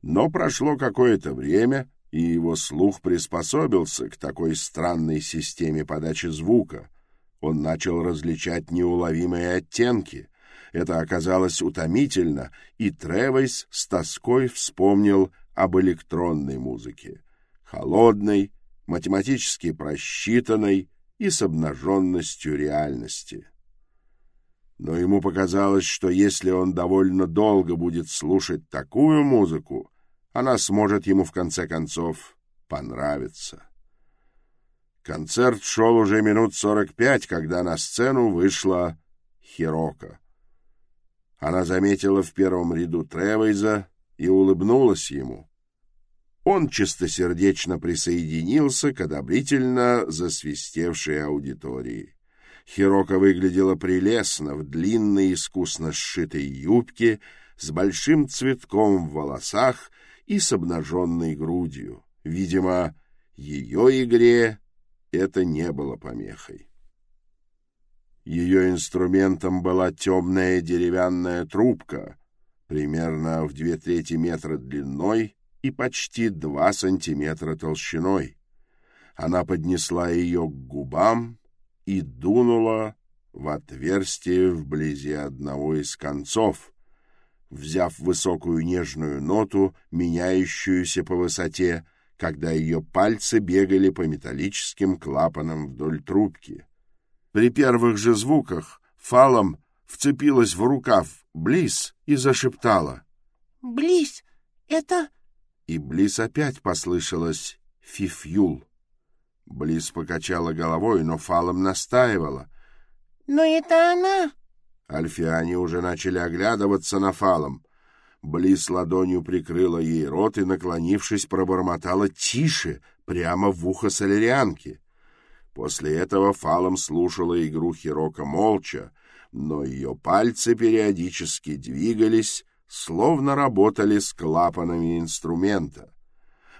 Но прошло какое-то время, и его слух приспособился к такой странной системе подачи звука. Он начал различать неуловимые оттенки. Это оказалось утомительно, и Тревойс с тоской вспомнил об электронной музыке. Холодной, математически просчитанной и с обнаженностью реальности. Но ему показалось, что если он довольно долго будет слушать такую музыку, она сможет ему в конце концов понравиться. Концерт шел уже минут сорок пять, когда на сцену вышла Хирока. Она заметила в первом ряду Тревейза и улыбнулась ему. Он чистосердечно присоединился к одобрительно засвистевшей аудитории. Хирока выглядела прелестно в длинной искусно сшитой юбке с большим цветком в волосах и с обнаженной грудью. Видимо, ее игре это не было помехой. Ее инструментом была темная деревянная трубка, примерно в две трети метра длиной и почти два сантиметра толщиной. Она поднесла ее к губам и дунула в отверстие вблизи одного из концов, взяв высокую нежную ноту, меняющуюся по высоте, когда ее пальцы бегали по металлическим клапанам вдоль трубки. При первых же звуках фалом вцепилась в рукав Близ и зашептала. — Близ, это... И Близ опять послышалось «фифюл». Близ покачала головой, но фалом настаивала. — Но это она... Альфиане уже начали оглядываться на фалом. Близ ладонью прикрыла ей рот и, наклонившись, пробормотала тише, прямо в ухо солярианки. После этого фалом слушала игру Хирока молча, но ее пальцы периодически двигались, словно работали с клапанами инструмента.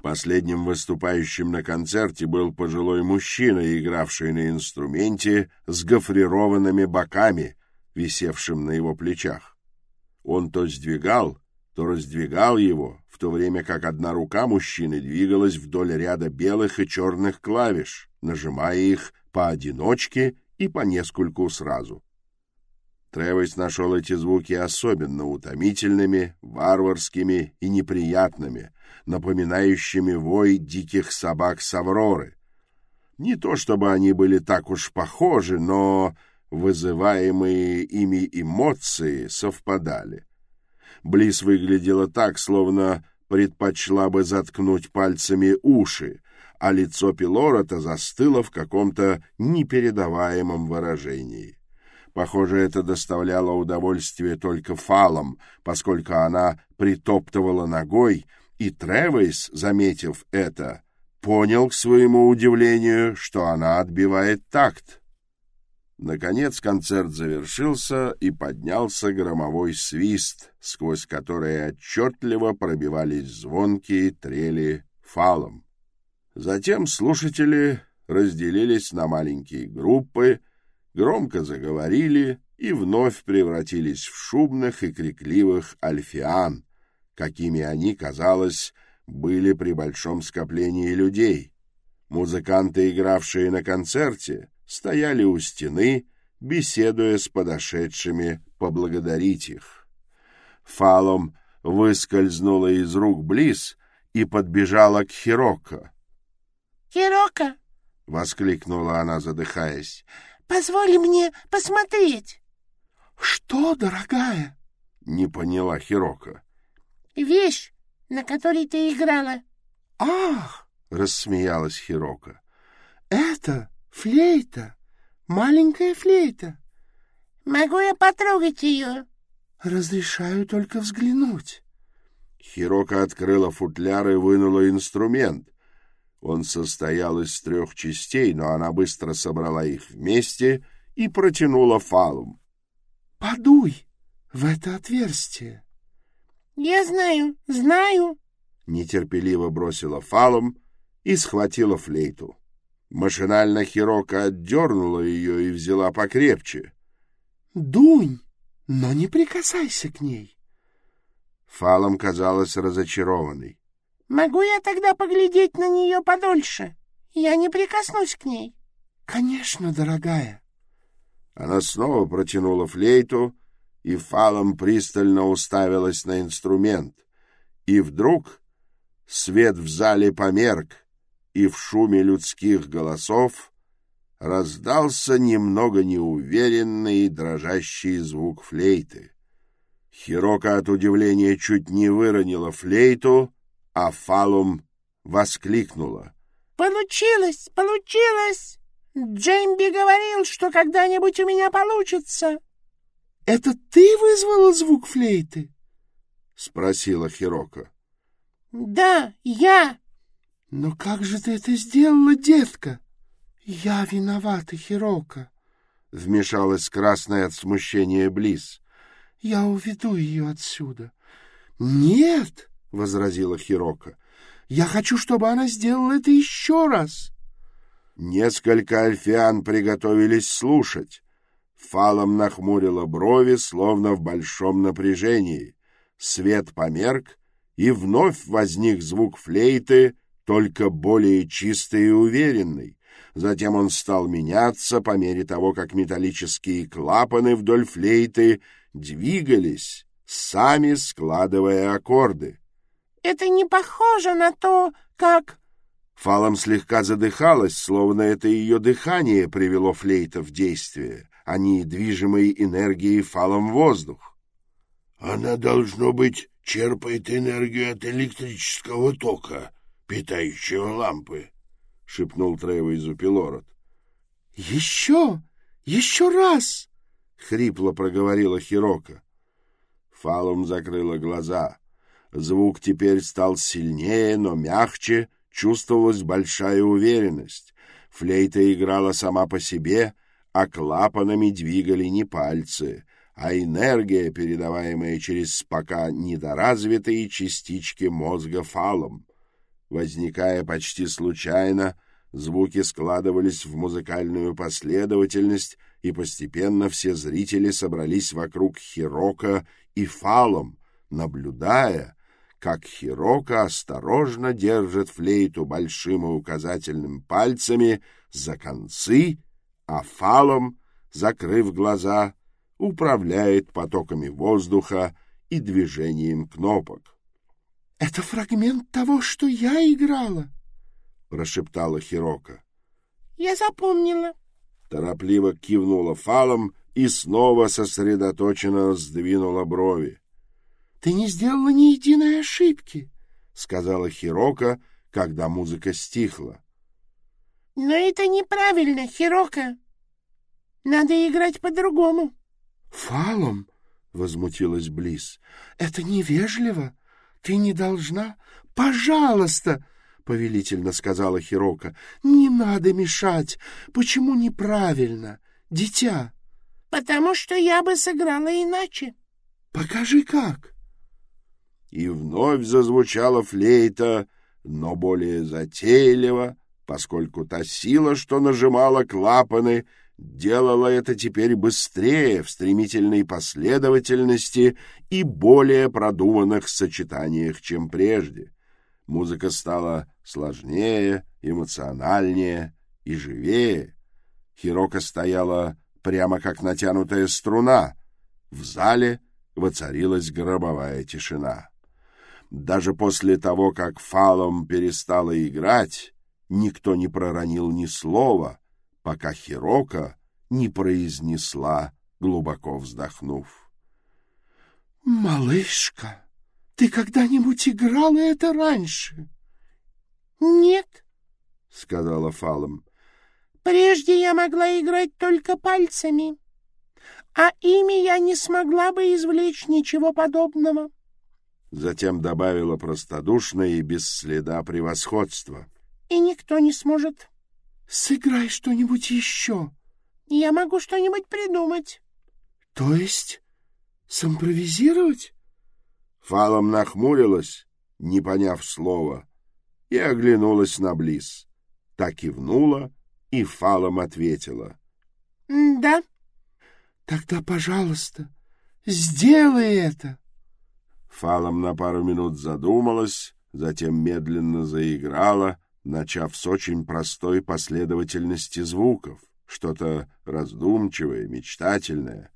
Последним выступающим на концерте был пожилой мужчина, игравший на инструменте с гофрированными боками, висевшим на его плечах. Он то сдвигал, то раздвигал его, в то время как одна рука мужчины двигалась вдоль ряда белых и черных клавиш, нажимая их поодиночке и по нескольку сразу. Тревес нашел эти звуки особенно утомительными, варварскими и неприятными, напоминающими вой диких собак с Авроры. Не то чтобы они были так уж похожи, но вызываемые ими эмоции совпадали. Близ выглядела так, словно предпочла бы заткнуть пальцами уши, а лицо Пилорота застыло в каком-то непередаваемом выражении. Похоже, это доставляло удовольствие только фалам, поскольку она притоптывала ногой, и Тревейс, заметив это, понял к своему удивлению, что она отбивает такт. Наконец концерт завершился, и поднялся громовой свист, сквозь который отчетливо пробивались звонкие трели фалом. Затем слушатели разделились на маленькие группы, громко заговорили и вновь превратились в шумных и крикливых альфиан, какими они, казалось, были при большом скоплении людей. Музыканты, игравшие на концерте, стояли у стены, беседуя с подошедшими поблагодарить их. Фалом выскользнула из рук Близ и подбежала к Хироко. «Хироко!» — воскликнула она, задыхаясь. Позволь мне посмотреть. — Что, дорогая? — не поняла Хирока. — Вещь, на которой ты играла. — Ах! — рассмеялась Хирока. — Это флейта, маленькая флейта. — Могу я потрогать ее? — Разрешаю только взглянуть. Хирока открыла футляр и вынула инструмент. Он состоял из трех частей, но она быстро собрала их вместе и протянула фалум. — Подуй в это отверстие. — Я знаю, знаю. Нетерпеливо бросила фалум и схватила флейту. Машинально Хирока отдернула ее и взяла покрепче. — Дунь, но не прикасайся к ней. Фалом казалась разочарованной. Могу я тогда поглядеть на нее подольше? Я не прикоснусь к ней. — Конечно, дорогая. Она снова протянула флейту и фалом пристально уставилась на инструмент. И вдруг свет в зале померк, и в шуме людских голосов раздался немного неуверенный и дрожащий звук флейты. Хирока от удивления чуть не выронила флейту, а Фалум воскликнула. «Получилось! Получилось! Джеймби говорил, что когда-нибудь у меня получится!» «Это ты вызвала звук флейты?» — спросила Хирока. «Да, я!» «Но как же ты это сделала, детка?» «Я виновата, Хирока», — вмешалась красная от смущения Близ. «Я уведу ее отсюда». «Нет!» — возразила Хирока. «Я хочу, чтобы она сделала это еще раз». Несколько альфиан приготовились слушать. Фалом нахмурила брови, словно в большом напряжении. Свет померк, и вновь возник звук флейты, только более чистый и уверенный. Затем он стал меняться по мере того, как металлические клапаны вдоль флейты двигались, сами складывая аккорды. «Это не похоже на то, как...» Фалом слегка задыхалась, словно это ее дыхание привело флейта в действие, а не движимой энергией фалом воздух. «Она, должно быть, черпает энергию от электрического тока, питающего лампы», — шепнул Тревойзу Пилород. — Еще! Еще раз! — хрипло проговорила Хирока. Фалум закрыла глаза. Звук теперь стал сильнее, но мягче, чувствовалась большая уверенность. Флейта играла сама по себе, а клапанами двигали не пальцы, а энергия, передаваемая через пока недоразвитые частички мозга фалом. Возникая почти случайно, звуки складывались в музыкальную последовательность, и постепенно все зрители собрались вокруг Хирока и фалом, наблюдая, как Хирока осторожно держит флейту большим и указательным пальцами за концы, а фалом, закрыв глаза, управляет потоками воздуха и движением кнопок. — Это фрагмент того, что я играла, — прошептала Хирока. — Я запомнила. Торопливо кивнула фалом и снова сосредоточенно сдвинула брови. — Ты не сделала ни единой ошибки, — сказала Хирока, когда музыка стихла. — Но это неправильно, Хирока. Надо играть по-другому. — Фалом, — возмутилась Близ, — это невежливо. Ты не должна... Пожалуйста, — повелительно сказала Хирока, — не надо мешать. Почему неправильно, дитя? — Потому что я бы сыграла иначе. — Покажи, как. И вновь зазвучала флейта, но более затейливо, поскольку та сила, что нажимала клапаны, делала это теперь быстрее, в стремительной последовательности и более продуманных сочетаниях, чем прежде. Музыка стала сложнее, эмоциональнее и живее. Хирока стояла прямо как натянутая струна. В зале воцарилась гробовая тишина. Даже после того, как Фалом перестала играть, никто не проронил ни слова — пока Хирока не произнесла, глубоко вздохнув. — Малышка, ты когда-нибудь играла это раньше? — Нет, — сказала Фалом. — Прежде я могла играть только пальцами, а ими я не смогла бы извлечь ничего подобного. Затем добавила простодушно и без следа превосходства. — И никто не сможет Сыграй что-нибудь еще. Я могу что-нибудь придумать. То есть симпровизировать? Фалом нахмурилась, не поняв слова, и оглянулась на Близ. Так кивнула, и Фалом ответила. — Да. — Тогда, пожалуйста, сделай это. Фалом на пару минут задумалась, затем медленно заиграла, начав с очень простой последовательности звуков, что-то раздумчивое, мечтательное.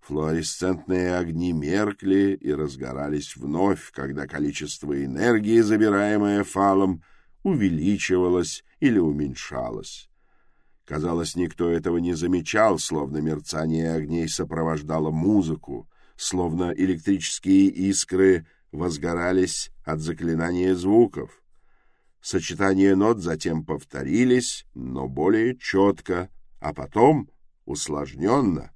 Флуоресцентные огни меркли и разгорались вновь, когда количество энергии, забираемое фалом, увеличивалось или уменьшалось. Казалось, никто этого не замечал, словно мерцание огней сопровождало музыку, словно электрические искры возгорались от заклинания звуков. Сочетания нот затем повторились, но более четко, а потом усложненно.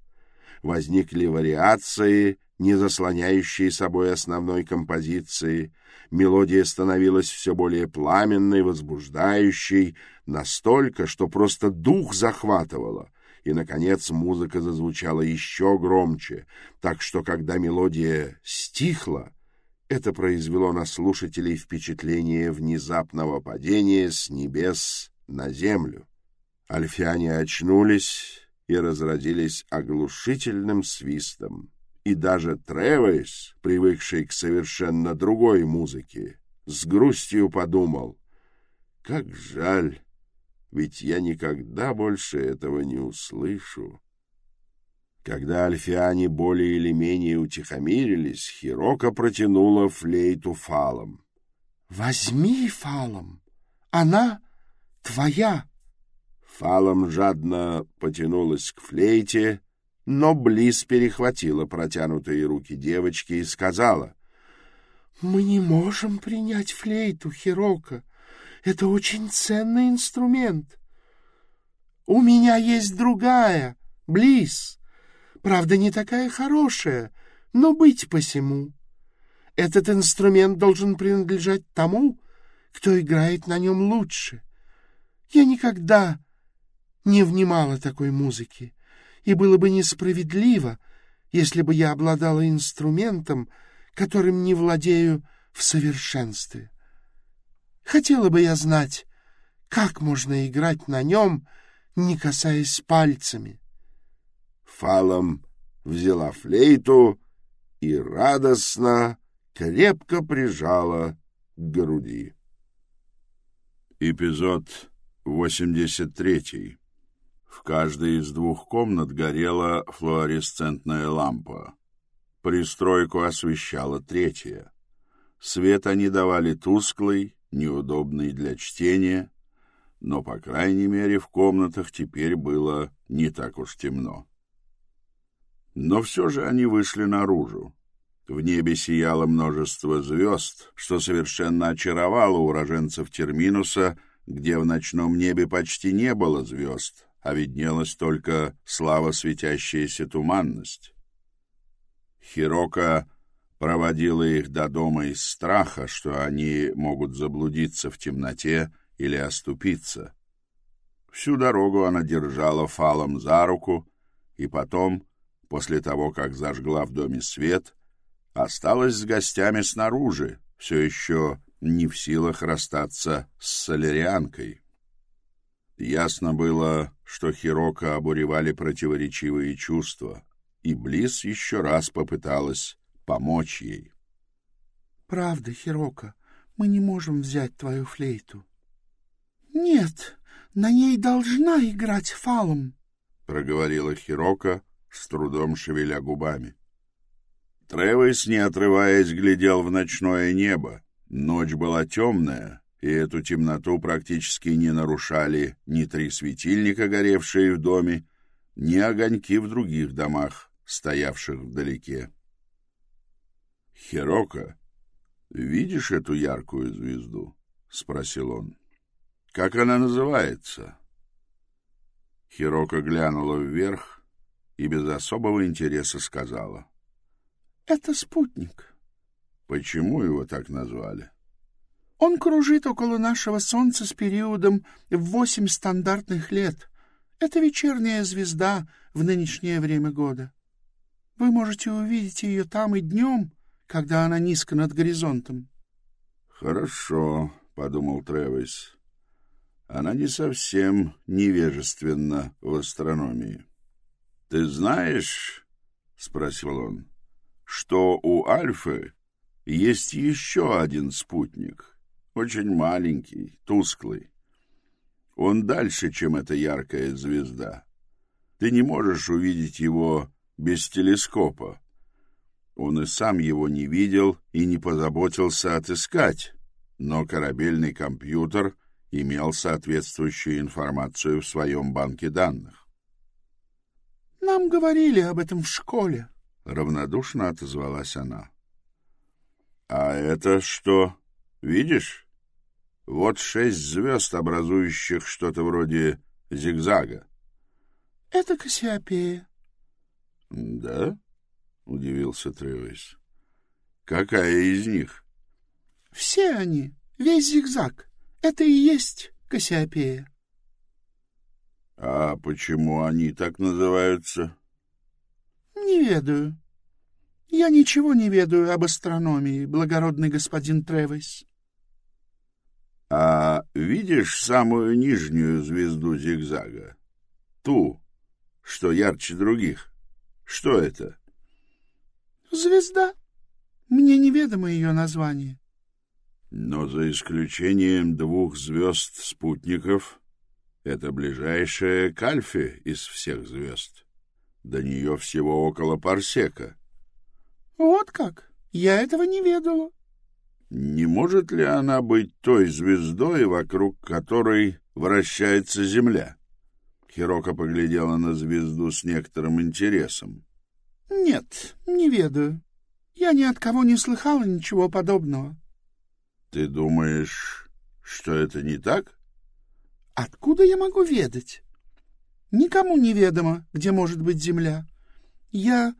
Возникли вариации, не заслоняющие собой основной композиции. Мелодия становилась все более пламенной, возбуждающей, настолько, что просто дух захватывала. И, наконец, музыка зазвучала еще громче, так что, когда мелодия стихла, это произвело на слушателей впечатление внезапного падения с небес на землю. Альфяне очнулись и разразились оглушительным свистом. И даже Тревес, привыкший к совершенно другой музыке, с грустью подумал, «Как жаль, ведь я никогда больше этого не услышу». Когда альфиане более или менее утихомирились, Хирока протянула флейту фалом. «Возьми фалом, она твоя!» Фалом жадно потянулась к флейте, но Близ перехватила протянутые руки девочки и сказала. — Мы не можем принять флейту, Хирока. Это очень ценный инструмент. У меня есть другая, Близ. Правда, не такая хорошая, но быть посему. Этот инструмент должен принадлежать тому, кто играет на нем лучше. Я никогда не внимала такой музыки, и было бы несправедливо, если бы я обладала инструментом, которым не владею в совершенстве. Хотела бы я знать, как можно играть на нем, не касаясь пальцами. Фалом взяла флейту и радостно, крепко прижала к груди. Эпизод восемьдесят третий. В каждой из двух комнат горела флуоресцентная лампа. Пристройку освещала третья. Свет они давали тусклый, неудобный для чтения, но, по крайней мере, в комнатах теперь было не так уж темно. Но все же они вышли наружу. В небе сияло множество звезд, что совершенно очаровало уроженцев Терминуса, где в ночном небе почти не было звезд, а виднелась только слава светящаяся туманность. Хирока проводила их до дома из страха, что они могут заблудиться в темноте или оступиться. Всю дорогу она держала фалом за руку, и потом, после того, как зажгла в доме свет, осталась с гостями снаружи, все еще не в силах расстаться с солярианкой. Ясно было, что Хирока обуревали противоречивые чувства, и Близ еще раз попыталась помочь ей. — Правда, Хирока, мы не можем взять твою флейту. — Нет, на ней должна играть фалом, — проговорила Хирока, с трудом шевеля губами. Тревес, не отрываясь, глядел в ночное небо. Ночь была темная, и эту темноту практически не нарушали ни три светильника, горевшие в доме, ни огоньки в других домах, стоявших вдалеке. «Хирока, видишь эту яркую звезду?» — спросил он. «Как она называется?» Хирока глянула вверх и без особого интереса сказала. «Это спутник». «Почему его так назвали?» Он кружит около нашего Солнца с периодом в восемь стандартных лет. Это вечерняя звезда в нынешнее время года. Вы можете увидеть ее там и днем, когда она низко над горизонтом. — Хорошо, — подумал Тревис. Она не совсем невежественна в астрономии. — Ты знаешь, — спросил он, — что у Альфы есть еще один спутник — очень маленький, тусклый. Он дальше, чем эта яркая звезда. Ты не можешь увидеть его без телескопа. Он и сам его не видел и не позаботился отыскать, но корабельный компьютер имел соответствующую информацию в своем банке данных. «Нам говорили об этом в школе», — равнодушно отозвалась она. «А это что? Видишь? Вот шесть звезд, образующих что-то вроде зигзага. — Это Кассиопея. — Да? — удивился Тревис. — Какая из них? — Все они, весь зигзаг. Это и есть Кассиопея. — А почему они так называются? — Не ведаю. Я ничего не ведаю об астрономии, благородный господин Тревис. А видишь самую нижнюю звезду зигзага? Ту, что ярче других. Что это? Звезда. Мне неведомо ее название. Но за исключением двух звезд-спутников, это ближайшая к Альфе из всех звезд. До нее всего около парсека. Вот как? Я этого не ведала. Не может ли она быть той звездой, вокруг которой вращается Земля? Хирока поглядела на звезду с некоторым интересом. — Нет, не ведаю. Я ни от кого не слыхала ничего подобного. — Ты думаешь, что это не так? — Откуда я могу ведать? Никому не ведомо, где может быть Земля. Я...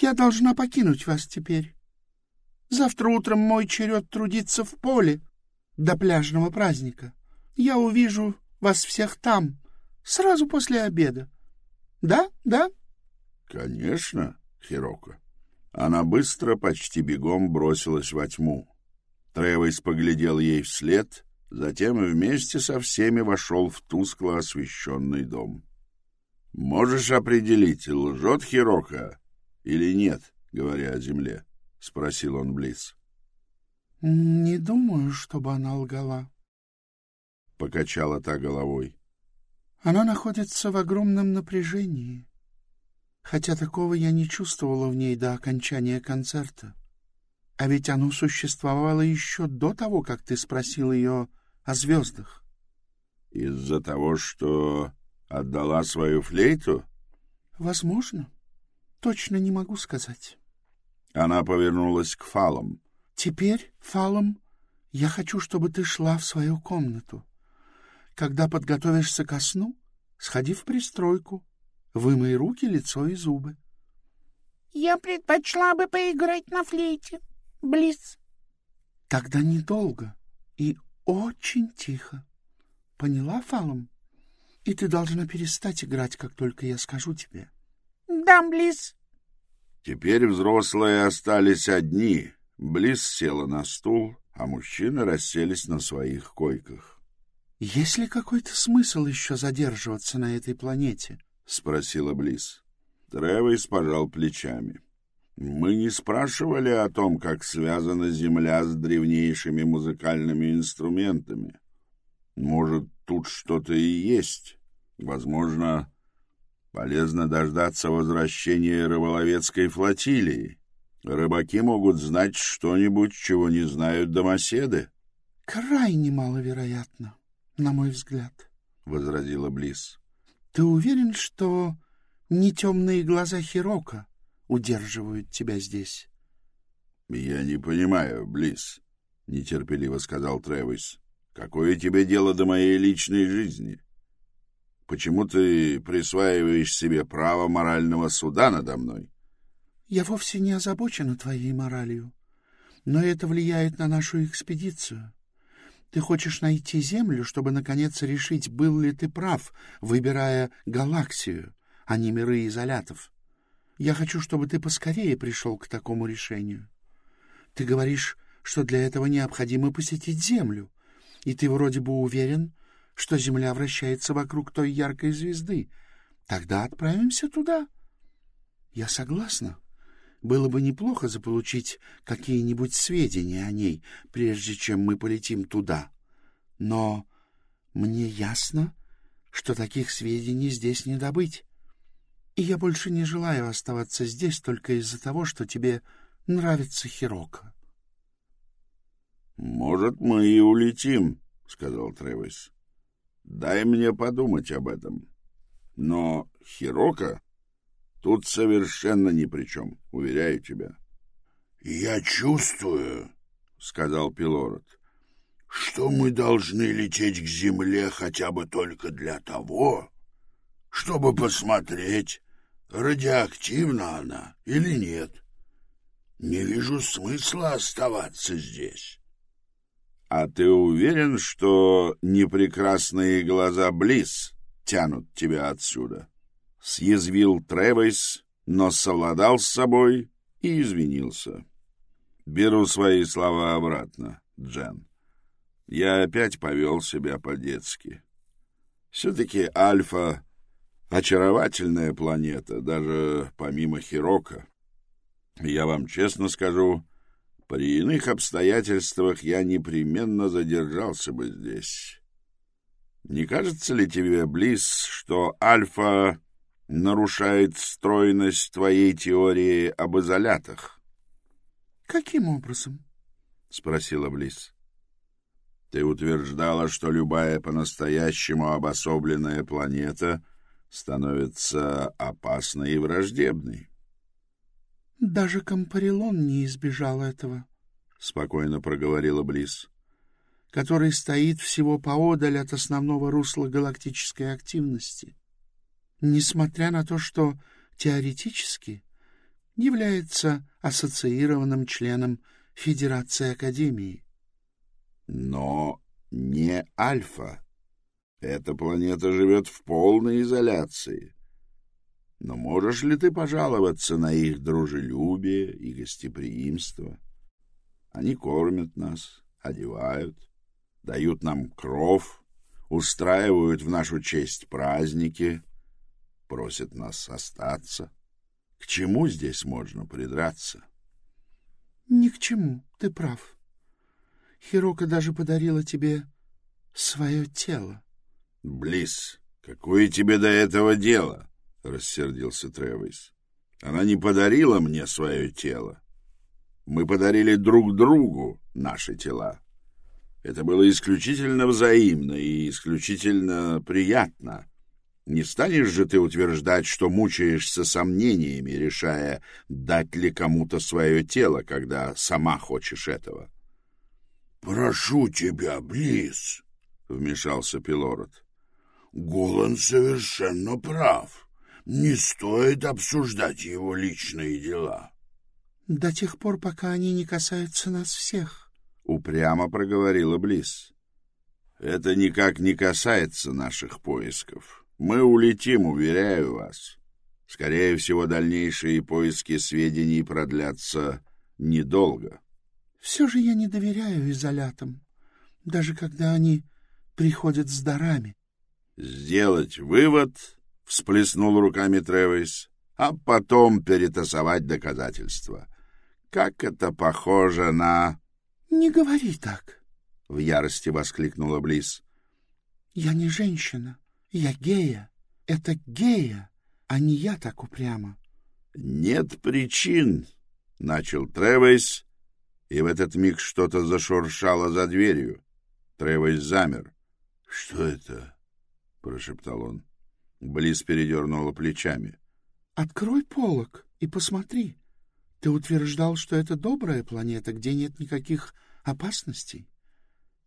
я должна покинуть вас теперь. Завтра утром мой черед трудиться в поле до пляжного праздника. Я увижу вас всех там, сразу после обеда. Да, да? Конечно, Хироко. Она быстро, почти бегом бросилась во тьму. Тревойс поглядел ей вслед, затем и вместе со всеми вошел в тускло освещенный дом. «Можешь определить, лжет Хирока или нет, говоря о земле?» — спросил он Близ. — Не думаю, чтобы она лгала. Покачала та головой. Она находится в огромном напряжении, хотя такого я не чувствовала в ней до окончания концерта. А ведь оно существовало еще до того, как ты спросил ее о звездах. — Из-за того, что отдала свою флейту? — Возможно. Точно не могу сказать. Она повернулась к фалам. «Теперь, фалом, я хочу, чтобы ты шла в свою комнату. Когда подготовишься ко сну, сходи в пристройку, вымой руки, лицо и зубы». «Я предпочла бы поиграть на флейте, Близ». «Тогда недолго и очень тихо. Поняла, Фалом? И ты должна перестать играть, как только я скажу тебе». «Да, Близ». Теперь взрослые остались одни. Близ села на стул, а мужчины расселись на своих койках. — Есть ли какой-то смысл еще задерживаться на этой планете? — спросила Близ. Тревис пожал плечами. — Мы не спрашивали о том, как связана Земля с древнейшими музыкальными инструментами. Может, тут что-то и есть. Возможно, Полезно дождаться возвращения рыболовецкой флотилии. Рыбаки могут знать что-нибудь, чего не знают домоседы. — Крайне маловероятно, на мой взгляд, — возразила Близ. — Ты уверен, что не темные глаза Хирока удерживают тебя здесь? — Я не понимаю, Близ, — нетерпеливо сказал Тревис. — Какое тебе дело до моей личной жизни? Почему ты присваиваешь себе право морального суда надо мной? Я вовсе не озабочена твоей моралью, но это влияет на нашу экспедицию. Ты хочешь найти Землю, чтобы, наконец, решить, был ли ты прав, выбирая галаксию, а не миры изолятов. Я хочу, чтобы ты поскорее пришел к такому решению. Ты говоришь, что для этого необходимо посетить Землю, и ты вроде бы уверен, что Земля вращается вокруг той яркой звезды. Тогда отправимся туда. Я согласна. Было бы неплохо заполучить какие-нибудь сведения о ней, прежде чем мы полетим туда. Но мне ясно, что таких сведений здесь не добыть. И я больше не желаю оставаться здесь только из-за того, что тебе нравится Хирока. — Может, мы и улетим, — сказал Тревис. — Дай мне подумать об этом. Но Хирока тут совершенно ни при чем, уверяю тебя. — Я чувствую, — сказал Пилород, — что мы должны лететь к Земле хотя бы только для того, чтобы посмотреть, радиоактивна она или нет. Не вижу смысла оставаться здесь. — А ты уверен, что непрекрасные глаза Близ тянут тебя отсюда? — съязвил Тревойс, но совладал с собой и извинился. — Беру свои слова обратно, Джен. Я опять повел себя по-детски. Все-таки Альфа очаровательная планета, даже помимо Хирока. Я вам честно скажу, при иных обстоятельствах я непременно задержался бы здесь. Не кажется ли тебе, Близ, что Альфа нарушает стройность твоей теории об изолятах? — Каким образом? — спросила Близ. — Ты утверждала, что любая по-настоящему обособленная планета — становится опасной и враждебной. — Даже Компарилон не избежал этого, — спокойно проговорила Близ, — который стоит всего поодаль от основного русла галактической активности. Несмотря на то, что теоретически является ассоциированным членом Федерации Академии. — Но не Альфа, эта планета живет в полной изоляции. Но можешь ли ты пожаловаться на их дружелюбие и гостеприимство? Они кормят нас, одевают, дают нам кров, устраивают в нашу честь праздники, просят нас остаться. К чему здесь можно придраться? — Ни к чему, ты прав. Хирока даже подарила тебе свое тело. Близ, какое тебе до этого дело? рассердился Тревис. Она не подарила мне свое тело. Мы подарили друг другу наши тела. Это было исключительно взаимно и исключительно приятно. Не станешь же ты утверждать, что мучаешься сомнениями, решая, дать ли кому-то свое тело, когда сама хочешь этого? — Прошу тебя, Близ, — вмешался Пилород. Голан совершенно прав. Не стоит обсуждать его личные дела. — До тех пор, пока они не касаются нас всех, — упрямо проговорила Близ. — Это никак не касается наших поисков. Мы улетим, уверяю вас. Скорее всего, дальнейшие поиски сведений продлятся недолго. — Все же я не доверяю изолятам, даже когда они приходят с дарами. — сделать вывод, — всплеснул руками Тревис, — а потом перетасовать доказательства. Как это похоже на... — Не говори так, — в ярости воскликнула Близ. — Я не женщина, я гея. Это гея, а не я так упрямо. — Нет причин, — начал Тревис, и в этот миг что-то зашуршало за дверью. Тревис замер. — Что это? прошептал он. Близ передернула плечами. — Открой полок и посмотри. Ты утверждал, что это добрая планета, где нет никаких опасностей.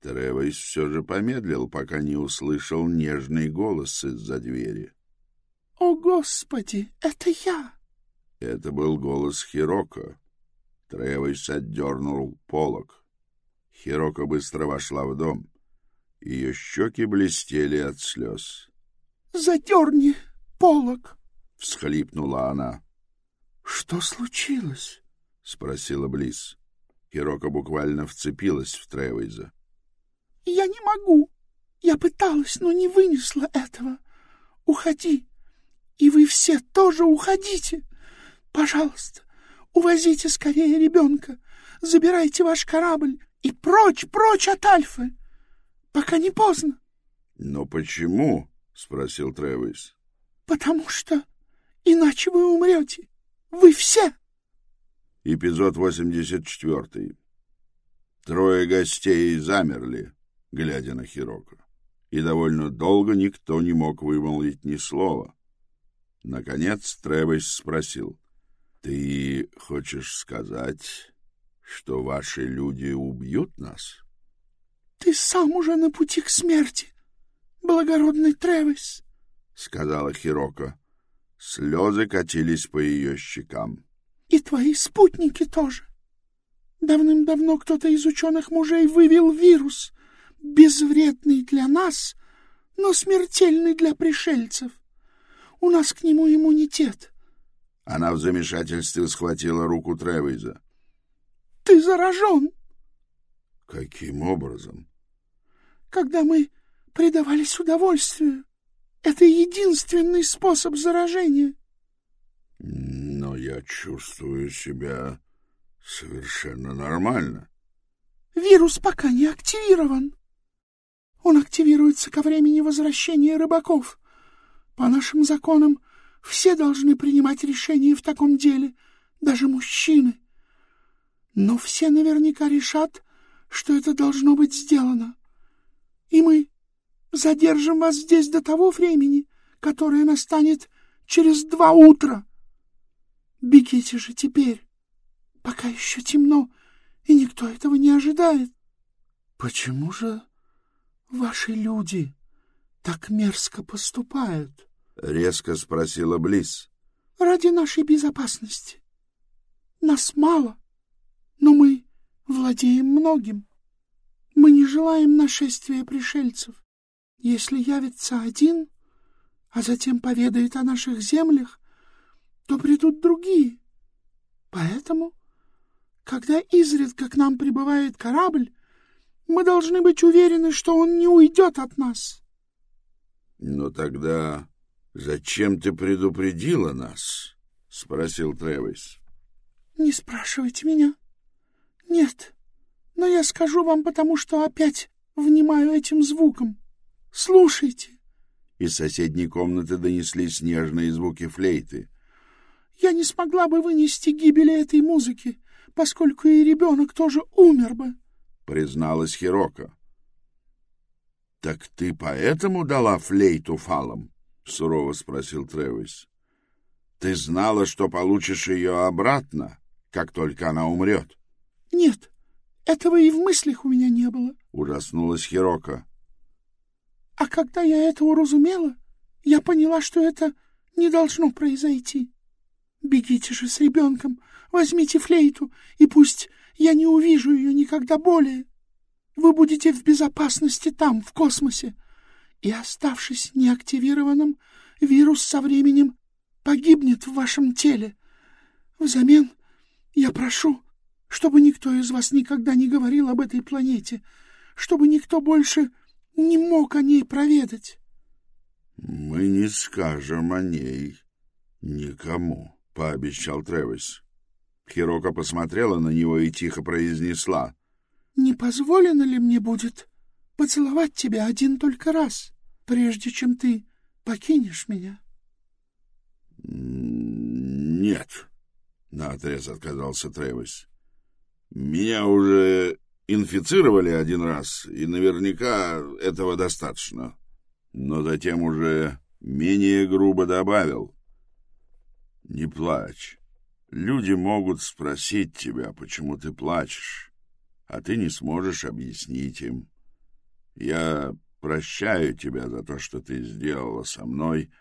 Тревойс все же помедлил, пока не услышал нежный голос из-за двери. — О, Господи, это я! Это был голос Хироко. Тревойс отдернул полок. Хироко быстро вошла в дом. Ее щеки блестели от слез. — Задерни полок! — всхлипнула она. — Что случилось? — спросила Близ. Хирока буквально вцепилась в Тревейза. — Я не могу. Я пыталась, но не вынесла этого. Уходи. И вы все тоже уходите. Пожалуйста, Увозите скорее ребенка, забирайте ваш корабль и прочь, прочь от Альфы, пока не поздно. — Но почему? — спросил Тревис. — Потому что иначе вы умрете. Вы все. Эпизод 84. Трое гостей замерли, глядя на Хироко, и довольно долго никто не мог вымолвить ни слова. Наконец Тревис спросил. — Ты хочешь сказать, что ваши люди убьют нас? — Ты сам уже на пути к смерти, благородный Тревис, — сказала Хироко. Слезы катились по ее щекам. — И твои спутники тоже. Давным-давно кто-то из ученых мужей вывел вирус, безвредный для нас, но смертельный для пришельцев. У нас к нему иммунитет. Она в замешательстве схватила руку Тревиза. — Ты заражен. — Каким образом? — Когда мы предавались удовольствию. Это единственный способ заражения. — Но я чувствую себя совершенно нормально. — Вирус пока не активирован. Он активируется ко времени возвращения рыбаков. По нашим законам все должны принимать решения в таком деле, даже мужчины. Но все наверняка решат, что это должно быть сделано. И мы задержим вас здесь до того времени, которое настанет через два утра. Бегите же теперь, пока еще темно, и никто этого не ожидает. — Почему же ваши люди так мерзко поступают? — резко спросила Близ. — Ради нашей безопасности. Нас мало, но мы владеем многим. Мы не желаем нашествия пришельцев. Если явится один, а затем поведает о наших землях, то придут другие. Поэтому, когда изредка к нам прибывает корабль, мы должны быть уверены, что он не уйдет от нас. — Но тогда зачем ты предупредила нас? — спросил Тревис. — Не спрашивайте меня. Нет, но я скажу вам, потому что опять внимаю этим звуком. Слушайте. Из соседней комнаты донеслись нежные звуки флейты. Я не смогла бы вынести гибели этой музыки, поскольку и ребенок тоже умер бы, — призналась Хирока. — Так ты поэтому дала флейту фалом? — сурово спросил Тревис. — Ты знала, что получишь ее обратно, как только она умрет? — Нет, этого и в мыслях у меня не было, — ужаснулась Хирока. А когда я это уразумела, я поняла, что это не должно произойти. Бегите же с ребенком, возьмите флейту, и пусть я не увижу ее никогда более. Вы будете в безопасности там, в космосе, и, оставшись неактивированным, вирус со временем погибнет в вашем теле. Взамен я прошу, чтобы никто из вас никогда не говорил об этой планете, чтобы никто больше не мог о ней проведать. — Мы не скажем о ней никому, — пообещал Тревис. Хирока посмотрела на него и тихо произнесла. — Не позволено ли мне будет поцеловать тебя один только раз, прежде чем ты покинешь меня? — Нет, — наотрез отказался Тревис. — Меня уже инфицировали один раз, и наверняка этого достаточно. Но затем уже менее грубо добавил. «Не плачь. Люди могут спросить тебя, почему ты плачешь, а ты не сможешь объяснить им. Я прощаю тебя за то, что ты сделала со мной,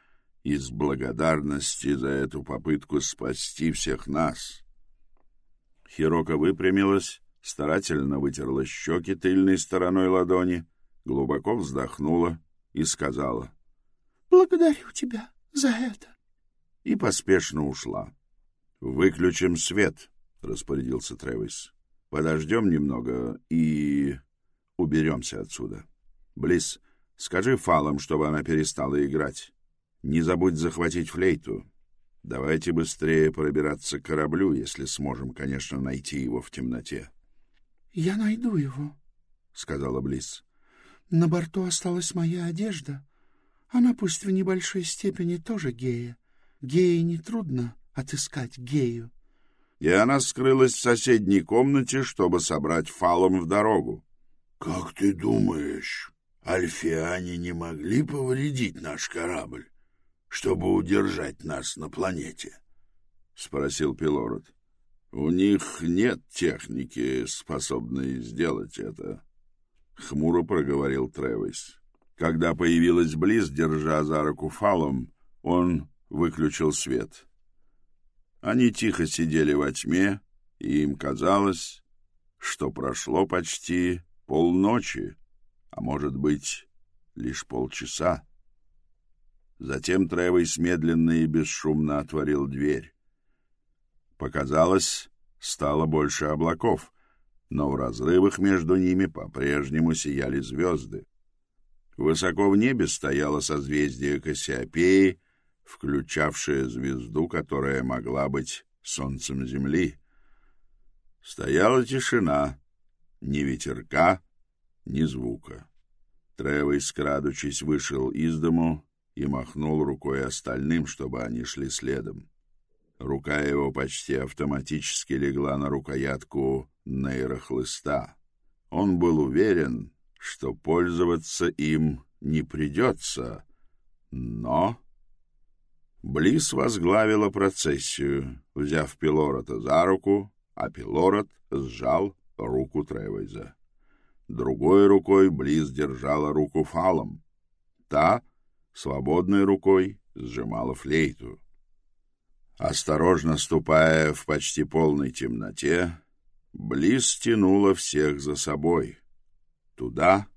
из благодарности за эту попытку спасти всех нас». Хирока выпрямилась старательно вытерла щеки тыльной стороной ладони, глубоко вздохнула и сказала «Благодарю тебя за это» и поспешно ушла. «Выключим свет», — распорядился Тревис. «Подождем немного и уберемся отсюда. Близ, скажи фалам, чтобы она перестала играть. Не забудь захватить флейту. Давайте быстрее пробираться к кораблю, если сможем, конечно, найти его в темноте. — Я найду его, — сказала Близ. — На борту осталась моя одежда. Она пусть в небольшой степени тоже гея. Геи нетрудно отыскать гею. И она скрылась в соседней комнате, чтобы собрать фалом в дорогу. — Как ты думаешь, альфиане не могли повредить наш корабль? чтобы удержать нас на планете? — спросил Пилород. — У них нет техники, способной сделать это, — хмуро проговорил Тревис. Когда появилась Близ, держа за руку фалом, он выключил свет. Они тихо сидели во тьме, и им казалось, что прошло почти полночи, а может быть, лишь полчаса. Затем Тревис медленно и бесшумно отворил дверь. Показалось, стало больше облаков, но в разрывах между ними по-прежнему сияли звезды. Высоко в небе стояло созвездие Кассиопеи, включавшее звезду, которая могла быть солнцем Земли. Стояла тишина, ни ветерка, ни звука. Тревис, крадучись, вышел из дому и махнул рукой остальным, чтобы они шли следом. Рука его почти автоматически легла на рукоятку нейрохлыста. Он был уверен, что пользоваться им не придется, но... Близ возглавила процессию, взяв Пилорота за руку, а Пилорот сжал руку Тревойза. Другой рукой Близ держала руку Фалом. Та свободной рукой сжимала флейту. Осторожно ступая в почти полной темноте, Близ тянула всех за собой, туда,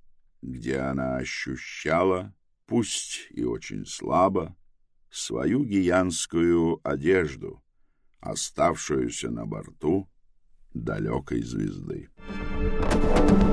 где она ощущала, пусть и очень слабо, свою гиянскую одежду, оставшуюся на борту далекой звезды. Thank you.